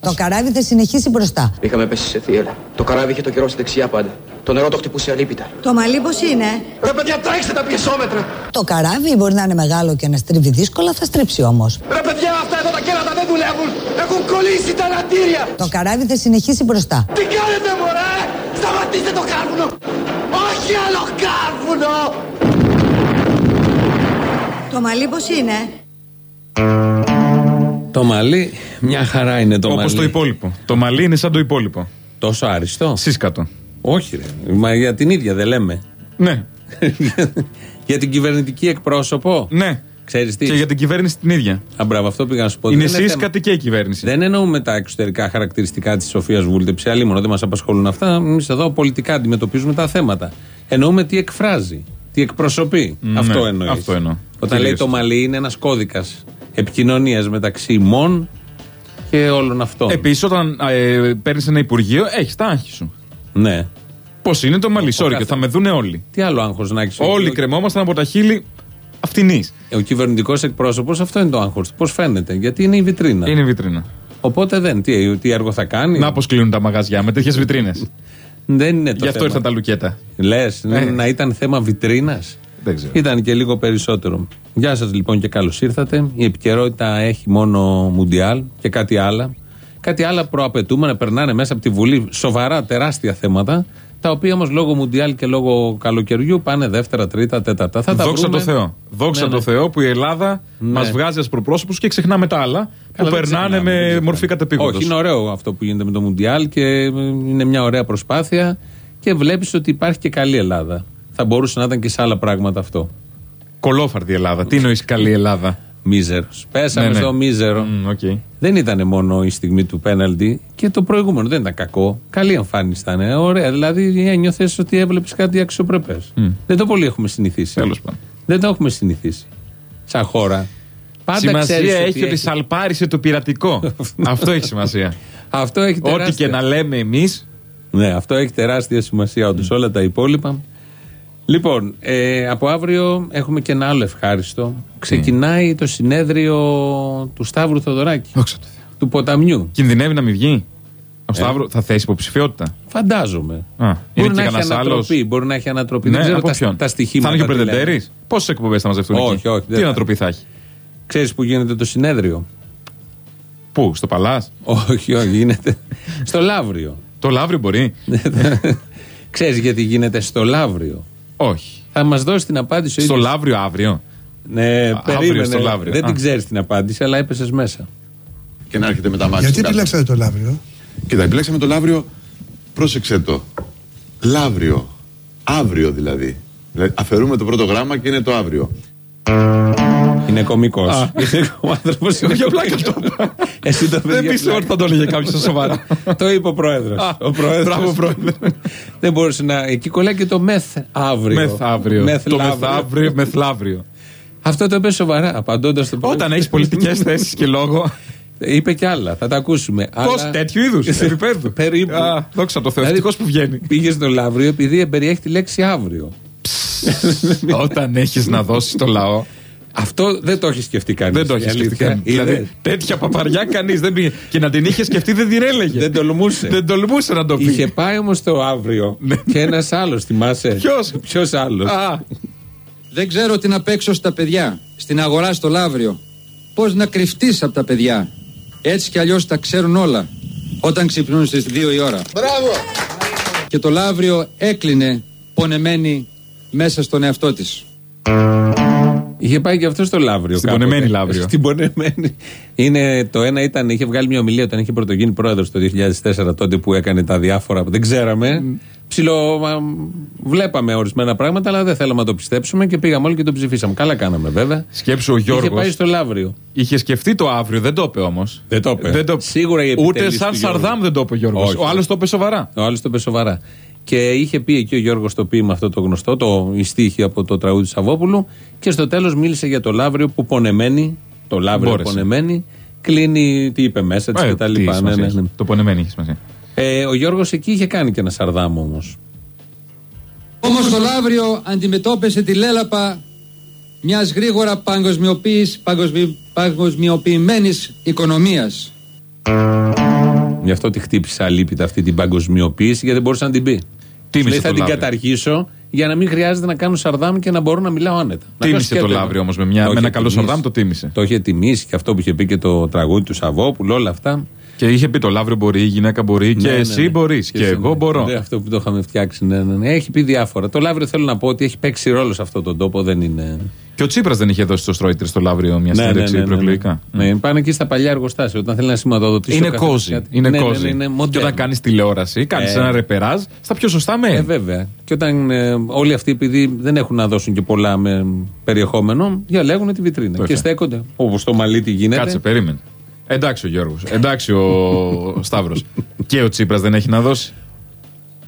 Το καράβι θα συνεχίσει μπροστά. Είχαμε πέσει σε θύελα. Το καράβι είχε το καιρό στη δεξιά πάντα. Το νερό το χτυπούσε αλίπητα. Το μαλλί πώς είναι; Ρε παιδιά, τρέξτε τα πιεσόμετρα! Το καράβι μπορεί να είναι μεγάλο και να στρίβει δύσκολα, θα στρίψει όμως. Ρε παιδιά, αυτά εδώ τα κέρατα δεν δουλεύουν! Έχουν κολλήσει τα λατήρια! Το καράβι θα συνεχίσει μπροστά. Τι κάνετε, μωρέ! Σταματήστε το κάρβουνο! Όχι άλλο κάρβουνο! Το μαλλί πώς είναι; Το μαλλί, μια χαρά είναι το Όπως μαλλί. το υπόλοιπο. Το μαλλί είναι σαν το υπόλοιπο. Τόσο άριστο; Σύσκατο. Όχι, ρε. Μα για την ίδια δεν λέμε. Ναι, για την κυβερνητική εκπρόσωπο; ναι. Ξέρεις τι; Και για την κυβέρνηση την ίδια. Α, μπράβο, αυτό πήγα να σου πω. Είναι Δεν θέμα- σύσκατη και η κυβέρνηση. Δεν εννοούμε τα εξωτερικά χαρακτηριστικά της Σοφίας Βούλτεψη. Αλλή μόνο δεν μας απασχολούν αυτά. Εμείς εδώ πολιτικά αντιμετωπίζουμε τα θέματα. Εννοούμε τι εκφράζει, τι εκπροσωπεί. Ναι, αυτό εννοείς. αυτό εννοώ. Όταν λέει Κυρίως. το μαλλί είναι ένας κώδικας επικοινωνίας μεταξύ ημών και όλων αυτών. Επίσης, όταν ε, παίρνεις ένα υπουργείο, έχεις τα άγχη σου. Ναι. Πώς είναι το μαλλί, sorry, κάθε- και θα με δούνε όλοι. Τι άλλο άγχος να έχεις; Όλοι κρεμόμασταν από τα χείλη αυτινή. Ο κυβερνητικός εκπρόσωπος, αυτό είναι το άγχος του. Πώς φαίνεται, γιατί είναι η βιτρίνα. Είναι βιτρίνα. Οπότε δεν. Τι, τι έργο θα κάνει; Να πώ κλείνουν τα μαγαζιά με τέτοιες βιτρίνες. Δεν είναι το Γι' αυτό θέμα. ήρθαν τα λουκέτα. Λες, Ε. να ήταν θέμα βιτρίνας; Δεν ξέρω. Ήταν και λίγο περισσότερο. Γεια σας λοιπόν και καλώς ήρθατε. Η επικαιρότητα έχει μόνο Μουντιάλ και κάτι άλλα. Κάτι άλλα προαπαιτούμε να περνάνε μέσα από τη Βουλή σοβαρά, τεράστια θέματα. Τα οποία όμως λόγω Μουντιάλ και λόγω καλοκαιριού πάνε δεύτερα, τρίτα, τέταρτα. Θα τα Δόξα βρούμε. τω Θεώ. Δόξα Ναι, τω ναι. Θεώ που η Ελλάδα Ναι. μας βγάζει ασπροπρόσωπου και ξεχνάμε τα άλλα που Καλά, δεν περνάνε ξεχνάμε, δεν με ξεχνάμε. μορφή κατεπίγοντο. Όχι, είναι ωραίο αυτό που γίνεται με το Μουντιάλ και ε, είναι μια ωραία προσπάθεια και βλέπεις ότι υπάρχει και καλή Ελλάδα. Θα μπορούσε να ήταν και σε άλλα πράγματα αυτό. Κολόφαρδη Ελλάδα. Τι εννοείς καλή Ελλάδα; Μίζερος. Πέσαμε Ναι, ναι. στο μίζερο. Μμ, οκ. Δεν ήταν μόνο η στιγμή του πέναλτι και το προηγούμενο δεν ήταν κακό. Καλή εμφάνιση ήταν. Ωραία. Δηλαδή ένιωθες ότι έβλεπες κάτι αξιοπρεπές. Δεν το πολύ έχουμε συνηθίσει. Τέλος πάντων. Δεν το έχουμε συνηθίσει. Σαν χώρα. Πάντα Σημασία ξέρεις έχει ότι σαλπάρισε το πειρατικό. Αυτό έχει σημασία. Αυτό έχει τεράστια. Ό,τι και να λέμε εμείς. Ναι, αυτό έχει τεράστια σημασία όντως. Όλα τα υπόλοιπα. Λοιπόν, ε, από αύριο έχουμε και ένα άλλο ευχάριστο. Ξεκινάει το συνέδριο του Σταύρου Θοδωράκη. Δόξα τω Θεώ. Του ποταμιού. Κινδυνεύει να μην βγει; Ε. Ο Σταύρο θα θέσει υποψηφιότητα; Φαντάζομαι. Α, είναι μπορεί, και να έχει κανένας ανατροπή, άλλος; μπορεί να έχει ανατροπή. Ναι, δεν ξέρω από τα, ποιον; τα στοιχήματα. Θα είναι και ο τι λένε. Πρετεντέρης. Πόσες εκπομπές θα μαζευτούν Όχι, εκεί; όχι, δεν Τι θα. ανατροπή θα έχει; Ξέρεις που γίνεται το συνέδριο; Πού, στο Παλάς; όχι, όχι, γίνεται στο Λαύριο. Το Λαύριο μπορεί. Ξέρεις γιατί γίνεται στο Λαύριο; Όχι. Θα μας δώσει την απάντηση ο Στο ίδιος. Λαύριο αύριο. Ναι, αύριο περίμενε. στο Λαύριο. Δεν Α. την ξέρεις την απάντηση, αλλά έπεσες μέσα. και να έρχεται με τα μάτια. Γιατί κάτω. επιλέξατε το Λαύριο; Κοίτα, επιλέξαμε το Λαύριο. Πρόσεξε το. Λαύριο. Αύριο δηλαδή. δηλαδή. Αφαιρούμε το πρώτο γράμμα και είναι το αύριο. Είναι κωμικός. Ο άνθρωπος είναι Για πλάκα κωμικός. Εσύ το Δεν πες για πίστευα ότι πλάκα. θα το έλεγε κάποιος σοβαρά. Το είπε ο πρόεδρος. Α, Ο πρόεδρος. μπράβο, πρόεδρε. Δεν μπορούσε να. Εκεί κολλάει και το μεθ αύριο. Μεθαύριο. Μεθ Το λαύριο. μεθαύριο, μεθλαύριο. Αυτό το είπε σοβαρά, απαντώντας το πρόεδρο. Όταν έχεις πολιτικές θέσεις και λόγο. Είπε κι άλλα, θα τα ακούσουμε. Πώς Αλλά- τέτοιου είδους επίπεδου. Περίπου. Α, Δόξα τω Θεώ. Δηλαδή, Ευτυχώς που βγαίνει. Πήγες στο Λαύριο επειδή περιέχει τη λέξη αύριο. Όταν έχεις να δώσεις το λαό. Αυτό δεν το έχει σκεφτεί κανείς. Δεν το έχει σκεφτεί κανεί. Δηλαδή τέτοια παπαριά κανείς δεν πήγε. Και να την είχε σκεφτεί δεν την έλεγε. Δεν τολμούσε. Δεν τολμούσε να το πει. Είχε πάει όμως το αύριο Ναι. και ένας άλλος, θυμάσαι; Ποιος; Ποιος άλλος; Α, Δεν ξέρω τι να παίξω στα παιδιά, στην αγορά στο Λαύριο. Πώς να κρυφτείς από τα παιδιά. Έτσι κι αλλιώς τα ξέρουν όλα. Όταν ξυπνούν στις 2 η ώρα. Μπράβο! Και το Λαύριο έκλεινε πονεμένη μέσα στον εαυτό της. Είχε πάει και αυτό στο Λαύριο. Στην κάποτε. πονεμένη Λαύριο. Στην πονεμένη. Είναι, το ένα ήταν, είχε βγάλει μια ομιλία όταν είχε πρωτογίνει πρόεδρος το 2004, τότε που έκανε τα διάφορα που δεν ξέραμε. Ψιλο, μα, βλέπαμε ορισμένα πράγματα, αλλά δεν θέλαμε να το πιστέψουμε και πήγαμε όλοι και το ψηφίσαμε. Καλά κάναμε βέβαια. σκέψου ο Είχε Γιώργος. πάει στο Λαύριο. Είχε σκεφτεί το αύριο, δεν το είπε όμως. Δεν το είπε. Σίγουρα η Ούτε επιτέλεση σαν του Γιώργου. Σαρδάμ δεν το είπε ο Γιώργος. Όχι. Ο άλλος το είπε σοβαρά. Ο άλλος το είπε σοβαρά. Και είχε πει εκεί ο Γιώργος το ποίημα αυτό το γνωστό, το η στίχη από το τραγούδι του Σαββόπουλου. Και στο τέλος μίλησε για το Λαύριο που πονεμένη, το Λαύριο Μπόρεσε. πονεμένη, κλείνει τι είπε μέσα της Ε, και τα τι λοιπά. Ναι, σημασία ναι, έχει. ναι. Το πονεμένη έχει σημασία. Ε, ο Γιώργος εκεί είχε κάνει και ένα σαρδάμ όμως. Όμως το Λαύριο αντιμετώπισε τη λέλαπα μιας γρήγορα παγκοσμιοποίης, παγκοσμι, παγκοσμιοποιημένης οικονομίας. Γι' αυτό τη χτύπησα αλήπητα αυτή την παγκοσμιοποίηση, γιατί δεν μπορούσα να την πει. Τίμησε Λέει, θα το την Λαύριο. καταργήσω για να μην χρειάζεται να κάνω σαρδάμ και να μπορώ να μιλάω άνετα. Να Τίμησε κάνω το σκέτο. Λαύριο όμως με, μια- Το με είχε ένα καλό τιμήσει. σαρδάμ, το τίμησε. Το είχε τιμήσει και αυτό που είχε πει και το τραγούδι του Σαββόπουλου, όλα αυτά. Και είχε πει το Λαύριο μπορεί, η γυναίκα μπορεί και Ναι, ναι, εσύ ναι. μπορείς. Και, εσύ, εγώ ναι. μπορώ. Ναι, αυτό που το είχαμε φτιάξει. Ναι, ναι, ναι. Έχει πει διάφορα. Το Λαύριο θέλω να πω ότι έχει παίξει ρόλο σε αυτόν τον τόπο, δεν είναι. Και ο Τσίπρας δεν είχε δώσει στο Στρόιτερ στο Λαύριο μια Ναι, ναι, συνέντευξη ναι, ναι, ναι. προεκλογικά. Ναι, πάνε εκεί στα παλιά εργοστάσια όταν θέλει να σηματοδοτήσει. Είναι ο καθένας κόζι. κάτι. Είναι Ναι, ναι, κόζι. ναι, είναι και μοντέρνο. όταν κάνεις τηλεόραση, κάνεις Ε. ένα ρεπεράζ στα πιο σωστά μέρη. Ε, βέβαια. Και όταν ε, όλοι αυτοί, επειδή δεν έχουν να δώσουν και πολλά με περιεχόμενο, διαλέγουν τη βιτρίνα. Βέβαια. Και στέκονται. Όπως το μαλλίτι γίνεται. Κάτσε, περίμενε. Εντάξει ο Γιώργος. Εντάξει ο Σταύρος. και ο Τσίπρας δεν έχει να δώσει.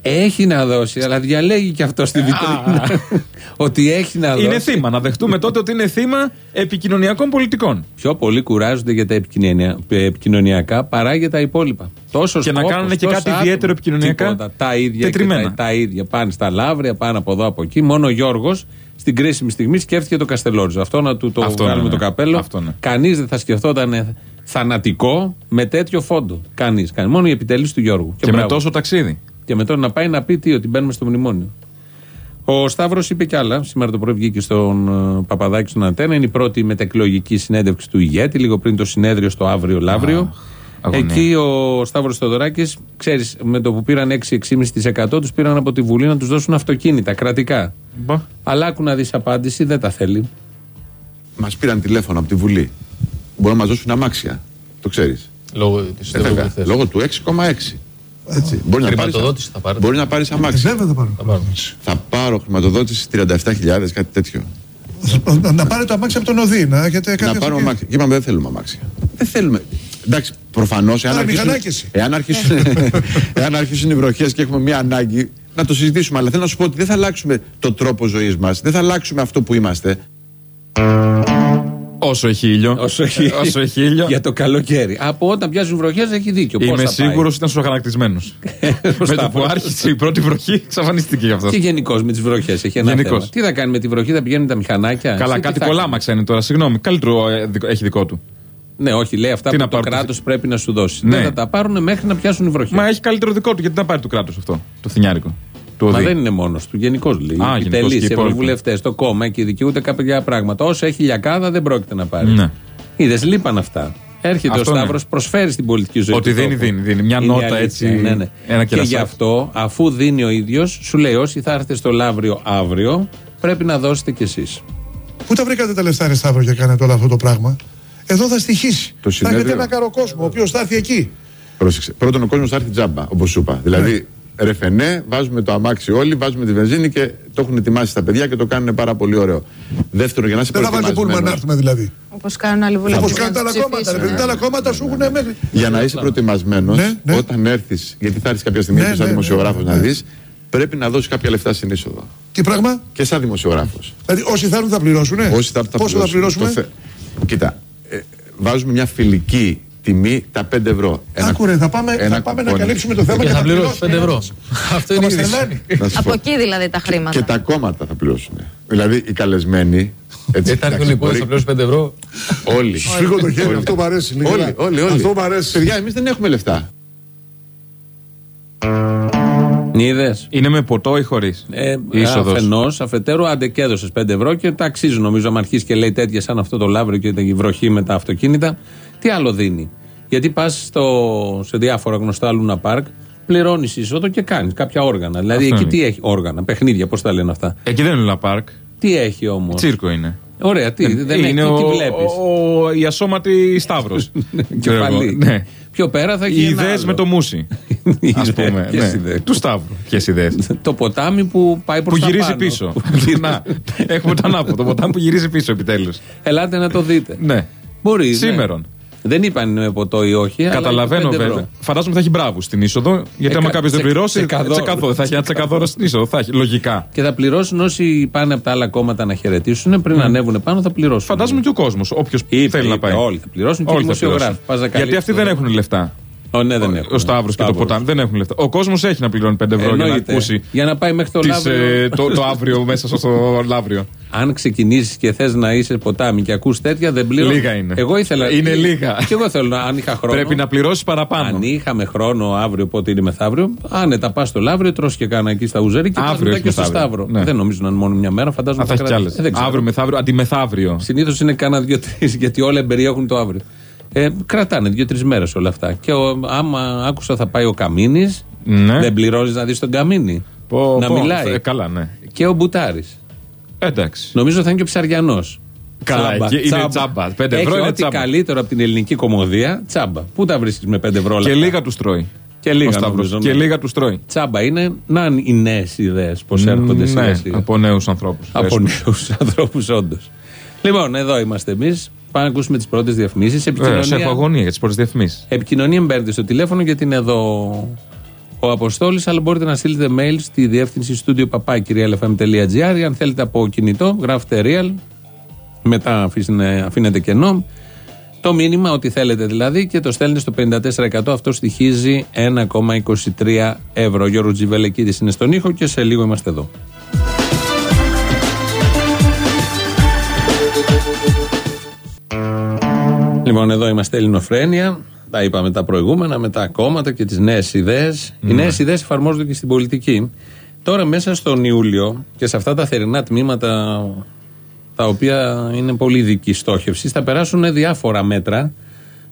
Έχει να δώσει, αλλά διαλέγει και αυτό στη βιτρίνα. ότι έχει να δώσει. Είναι θύμα. Να δεχτούμε τότε ότι είναι θύμα επικοινωνιακών πολιτικών. Πιο πολύ κουράζονται για τα επικοινωνια- επικοινωνιακά παρά για τα υπόλοιπα. Τόσο Και να σκόπος, κάνουν και τόσα κάτι άτομα. ιδιαίτερο επικοινωνιακά. Τίποτα. Τα ίδια, και Τετριμμένα. τα, τα ίδια. Πάνε στα λαύρια, πάνε από εδώ από εκεί. Μόνο ο Γιώργος στην κρίσιμη στιγμή σκέφτηκε το Καστελόριζο. Αυτό να του το Αυτό βγάλουμε ναι, το ναι. καπέλο. Αυτό ναι. Κανείς δεν θα σκεφτόταν ε, θανατικό με τέτοιο φόντο. Κανείς. Μόνο η επιτελή του Γιώργου. Και, με μπράβο. τόσο ταξίδι. Και με τώρα να πάει να πει τι, ότι μπαίνουμε στο μνημόνιο. Ο Σταύρος είπε κι άλλα. Σήμερα το πρωί βγήκε στον ε, Παπαδάκη στον Αντένα. Είναι η πρώτη μετεκλογική συνέντευξη του ηγέτη, λίγο πριν το συνέδριο στο αύριο Λαύριο. αγωνία. Εκεί ο Σταύρος Θεοδωράκης, ξέρεις, με το που πήραν 6-6,5% τους πήραν από τη Βουλή να τους δώσουν αυτοκίνητα κρατικά. Μπα. Αλλά άκου να δεις απάντηση, δεν τα θέλει. Μας πήραν τηλέφωνο από τη Βουλή. Μπορούν να μας δώσουν αμάξια. Το ξέρεις. Λόγω της Ε, βέβαια. Λόγω του 6,6. Έτσι. Μπορεί να πάρεις, Χρηματοδότηση θα πάρετε. μπορεί να πάρεις αμάξια. Βέβαια θα πάρω. Θα πάρουμε. Θα πάρω χρηματοδότηση 37.000, κάτι τέτοιο. Να- Να πάρετε αμάξι από τον Οδύ, να έχετε κάτι να πάρουμε αυτοκίνητο. αμάξια. Και είπαμε δεν θέλουμε αμάξια. Δεν θέλουμε. Εντάξει, προφανώς εάν, Άρα, αρχίσουν, μηχανάκι εσύ. εάν, αρχίσουν, εάν αρχίσουν οι βροχές και έχουμε μια ανάγκη να το συζητήσουμε. Αλλά θέλω να σου πω ότι δεν θα αλλάξουμε τον τρόπο ζωής μας. Δεν θα αλλάξουμε αυτό που είμαστε. Όσο έχει ήλιο. Όσο έχει, Όσο έχει ήλιο. για το καλοκαίρι. Από όταν πιάσουν βροχές έχει δίκιο. Πώς Είμαι θα πάει; σίγουρος ήταν σογανακτισμένο. με το Σταύρος. που άρχισε η πρώτη βροχή, εξαφανίστηκε γι' αυτό. Και γενικώς με τις βροχές έχει ένα Γενικώς. θέμα. Τι θα κάνει με τη βροχή, θα πηγαίνουν τα μηχανάκια. Καλά, Εσύ τι κάτι θα κολάμαξα είναι τώρα, συγγνώμη. Καλύτερο ε, δικο- έχει δικό του. Ναι, όχι, λέει αυτά Τι που να το πάρουν κράτος το- πρέπει να σου δώσει. Ναι. Δεν θα τα πάρουν μέχρι να πιάσουν οι βροχέ. Μα έχει καλύτερο δικό του, γιατί να πάρει του κράτου αυτό. Το θηνιάρικο. Του Μα ΟΔΗ. δεν είναι μόνος του. Γενικώς λέει. Α, Οι γενικώς επιτελεί, και οι οι υπόλοιποι. ευρωβουλευτές, το κόμμα και οι δικοί ούτε κάποια πράγματα. Όσο έχει λιακάδα δεν πρόκειται να πάρει. Ναι. Είδες, λείπαν αυτά. Έρχεται Αυτό ο ναι. Σταύρος, προσφέρει στην πολιτική ζωή. Ότι του δίνει, τόπου. δίνει, δίνει. Μια Είναι νότα η αλήθεια, έτσι, Ναι, ναι. ένα και κερασάκι. γι' αυτό, αφού δίνει ο ίδιος, σου λέει: Όσοι θα έρθετε στο Λαύριο αύριο, πρέπει να δώσετε κι εσείς. Πού τα βρήκατε τα λεφτά, Ρε Σταύρο, για κάνετε όλο αυτό το πράγμα; Εδώ θα στοιχήσει. Το θα έχετε συνέδριο. ένα καροκόσμο, ο οποίος θα έρθει εκεί. Πρόσεξε. Πρώτον, ο κόσμος θα έρθει τζάμπα, όπως σου είπα. Δηλαδή, ρεφενέ, βάζουμε το αμάξι όλοι, βάζουμε τη βενζίνη και το έχουν ετοιμάσει τα παιδιά και το κάνουν πάρα πολύ ωραίο. Δεύτερον, για να είσαι Δεν θα βάλετε πούλμα να προετοιμασμένος, έρθουμε δηλαδή. Όπως κάνουν άλλοι βουλευτές. Όπως κάνουν τα άλλα κόμματα. Ρε παιδί, τα άλλα κόμματα σου έχουν μέχρι. για να είσαι προετοιμασμένος, Ναι, ναι. όταν έρθεις, γιατί θα έρθεις κάποια στιγμή Ναι, και σαν ναι, δημοσιογράφος ναι, να ναι. δεις, πρέπει να δώσεις κάποια λεφτά στην είσοδο. Τι πράγμα; Και σαν δημοσιογράφος. Δηλαδή όσοι θα έρθουν θα πληρώσουν. Όσοι θα έρθουν Πόσο θα πληρώσουμε. Το θε- Κοίτα, ε, βάζουμε μια φιλική τιμή τα 5 ευρώ. Ένα- Άκου ρε, θα πάμε, ένα θα πάμε να κουπόνι. καλύψουμε το θέμα Και και θα πληρώσεις 5 πληρώσουμε. ευρώ. Αυτό Θα είναι η μας είδηση. τρελάνει. Να σου Από πω. εκεί δηλαδή τα χρήματα. Και τα κόμματα θα πληρώσουν. Δηλαδή οι καλεσμένοι. Έτσι, Δεν θα έρθουν εντάξει, οι υπόλοιποι, θα μπορεί- πληρώσει 5 ευρώ. Όλοι. Σφίγγω το χέρι, αυτό μου αρέσει. λίγο. Όλοι, όλοι, όλοι. Αυτό μου αρέσει. Παιδιά, εμείς δεν έχουμε λεφτά. Είδε. Είναι με ποτό ή χωρίς; Ε, Είσοδος. Αφενός, αφετέρου, άντε και έδωσες 5 ευρώ και τα αξίζουν. Νομίζω, αν αρχίσεις και λέει τέτοια σαν αυτό το λαύριο και η βροχή με τα αυτοκίνητα, τι άλλο δίνει; Γιατί πας σε διάφορα γνωστά Λούνα Πάρκ, πληρώνεις είσοδο και κάνεις κάποια όργανα. Δηλαδή Αυτό εκεί είναι. τι έχει, όργανα, παιχνίδια, πώς τα λένε αυτά; Εκεί δεν είναι Λουνα Πάρκ. Τι έχει όμως; Τσίρκο είναι. Ωραία, τι, δεν έχει, είναι τι, ο, τι βλέπεις; ο, ο- η ασώματη Σταύρο. Κεφαλή. Ναι. Πιο πέρα θα έχει. Οι ένα ιδέες άλλο. με το μουσι. Οι Α ιδέες. πούμε. Ποιες ναι. ιδέες; Του Σταύρου. Ποιες ιδέες. Το ποτάμι που πάει προς που τα γυρίζει πάνω. πίσω. Που γυρίζει- Να, έχουμε το ανάποδο. Το ποτάμι που γυρίζει πίσω επιτέλους. Ελάτε να το δείτε. Ναι. Μπορείς. ναι. Σήμερον. Δεν είπαν με ποτό ή όχι. αλλά Καταλαβαίνω είναι πέντε ευρώ. βέβαια. Φαντάζομαι θα έχει μπράβου στην είσοδο. Γιατί Ε, άμα κα- κάποιος δεν τσε- πληρώσει. τσεκαδόρο. Τσεκαδόρο. Θα έχει ένα τσεκαδόρο στην είσοδο. Θα έχει. Λογικά. Και θα πληρώσουν όσοι πάνε από τα άλλα κόμματα να χαιρετήσουν. Πριν ανέβουν πάνω θα πληρώσουν. Φαντάζομαι και ο κόσμος. Όποιος Είπε, θέλει να είπε, πάει. όλοι θα πληρώσουν και οι Όλοι θα δημοσιογράφοι. πληρώσουν. Πας να Γιατί καλύψεις αυτοί το δεν δρόμο. έχουν λεφτά. Ω, ναι, δεν Ο- έχουν. Ο Σταύρος και το Σταύρος. ποτάμι δεν έχουν λεφτά. Ο κόσμος έχει να πληρώνει 5 ευρώ για να Εννοείται. ακούσει Για να πάει μέχρι το τις, Λαύριο. ε, το, το αύριο μέσα στο, στο Λαύριο. Αν ξεκινήσεις και θες να είσαι ποτάμι και ακούς τέτοια, δεν πληρώνεις. Λίγα είναι. Εγώ ήθελα. Είναι λίγα. Και εγώ θέλω να, αν είχα χρόνο. Πρέπει να πληρώσεις παραπάνω. Αν είχαμε χρόνο αύριο, πότε είναι μεθαύριο, άνετα πας στο Λαύριο, τρώ και κάνα εκεί στα Ουζέρι και πας Αύριο μετά έχεις και στο μεθαύριο. Σταύρο. Ναι. Δεν νομίζω να είναι μόνο μια μέρα, φαντάζομαι Α, θα έχεις κι άλλες. Ε, Αύριο μεθαύριο, αντιμεθαύριο. Συνήθως είναι κάνα δύο-τρει, γιατί όλα εμπεριέχουν το αύριο. Ε, κρατάνε δύο-τρεις μέρες όλα αυτά. Και ο, άμα άκουσα θα πάει ο Καμίνης, Ναι. δεν πληρώνεις να δεις τον Καμίνη. Πω, να πω, μιλάει. ε, καλά, ναι. Και ο Μπουτάρης. Εντάξει. Νομίζω θα είναι και ο Ψαριανός. Καλά, εκεί είναι τσάμπα. Πέντε Έχει ευρώ είναι ό,τι τσάμπα. καλύτερο από την ελληνική κομμωδία, τσάμπα. Πού τα βρίσκεις με 5 ευρώ όλα Και αυτά; λίγα τους τρώει. Και λίγα Ο Σταύρος. νομίζω, ναι. Και λίγα τους τρώει. Τσάμπα είναι να είναι οι νέες ιδέες, πώς έρχονται σιγά Ναι, σιγά. από νέους ανθρώπους. Από νέους ανθρώπους, όντως. Λοιπόν, εδώ είμαστε εμείς. Πάμε να ακούσουμε τις πρώτες διαφημίσεις. Σε έχω Επικοινωνία, αγωνία για τις πρώτες διαφημίσεις. επικοινωνία μπαίνετε στο τηλέφωνο γιατί είναι εδώ ο Αποστόλης, αλλά μπορείτε να στείλετε mail στη διεύθυνση studio papakirialfm.gr. Αν θέλετε από κινητό, γράφετε real, μετά αφήσετε- αφήνετε κενό. Το μήνυμα, ό,τι θέλετε δηλαδή, και το στέλνετε στο 54%. Αυτό στοιχίζει 1,23 ευρώ. Ο Γιώργος Τζιβελεκίδη είναι στον ήχο και σε λίγο είμαστε εδώ. Λοιπόν, εδώ είμαστε Ελληνοφρένια. Τα είπαμε τα προηγούμενα με τα κόμματα και τις νέες ιδέες. Οι νέες ιδέες εφαρμόζονται και στην πολιτική. Τώρα, μέσα στον Ιούλιο και σε αυτά τα θερινά τμήματα, τα οποία είναι πολύ ειδική στόχευση, θα περάσουν διάφορα μέτρα.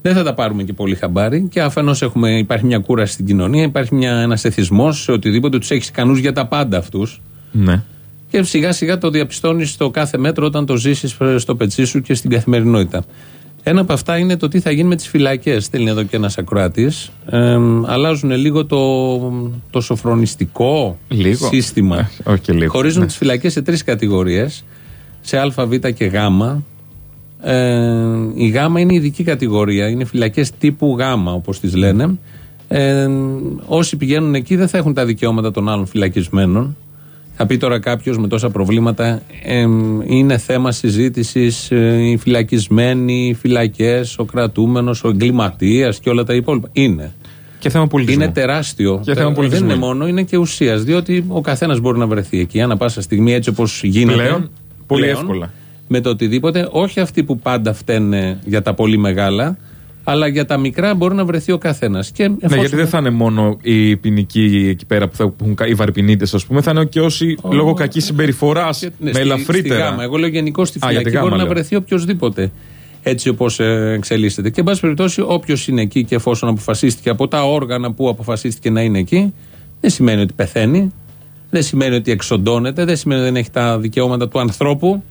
Δεν θα τα πάρουμε και πολύ χαμπάρι. Και αφενός υπάρχει μια κούραση στην κοινωνία, υπάρχει ένας εθισμός σε οτιδήποτε τους έχεις ικανού για τα πάντα αυτούς. Ναι. Και σιγά σιγά το διαπιστώνεις στο κάθε μέτρο όταν το ζήσεις στο πετσί σου και στην καθημερινότητα. Ένα από αυτά είναι το τι θα γίνει με τις φυλακές. Στέλνει εδώ και ένας ακροατή. αλλάζουν λίγο το, το σοφρονιστικό Λίγο. σύστημα. Ε, όχι και λίγο. Χωρίζουν Ναι. τις φυλακές σε τρεις κατηγορίες. Σε Α, Β και Γ. Ε, η Γ είναι η ειδική κατηγορία. Είναι φυλακές τύπου Γ, όπως τις λένε. Ε, όσοι πηγαίνουν εκεί δεν θα έχουν τα δικαιώματα των άλλων φυλακισμένων. Θα πει τώρα κάποιος με τόσα προβλήματα, ε, είναι θέμα συζήτησης οι φυλακισμένοι, οι φυλακές, ο κρατούμενος, ο εγκληματίας και όλα τα υπόλοιπα. Είναι. Και θέμα πολιτισμού. Είναι τεράστιο. Και θέμα Δεν πολιτισμού. είναι μόνο, είναι και ουσίας. Διότι ο καθένας μπορεί να βρεθεί εκεί ανά πάσα στιγμή έτσι όπως γίνεται. Πλέον, πολύ εύκολα. Με το οτιδήποτε. Όχι αυτοί που πάντα φταίνε για τα πολύ μεγάλα, αλλά για τα μικρά μπορεί να βρεθεί ο καθένας. Ναι, γιατί δεν θα είναι μόνο οι ποινικοί εκεί πέρα που θα έχουν κα- οι βαρπινίτες, ας πούμε, θα είναι και όσοι λόγω κακής συμπεριφοράς Ναι, με στη- ελαφρύτερα. Στη γάμα. Εγώ λέω γενικώ στη Α, για τη φυλακή γάμα μπορεί να λέω. βρεθεί οποιοδήποτε. Έτσι όπως εξελίσσεται. Και εν πάση περιπτώσει, όποιος είναι εκεί και εφόσον αποφασίστηκε από τα όργανα που αποφασίστηκε να είναι εκεί, δεν σημαίνει ότι πεθαίνει. Δεν σημαίνει ότι εξοντώνεται. Δεν σημαίνει ότι δεν έχει τα δικαιώματα του ανθρώπου.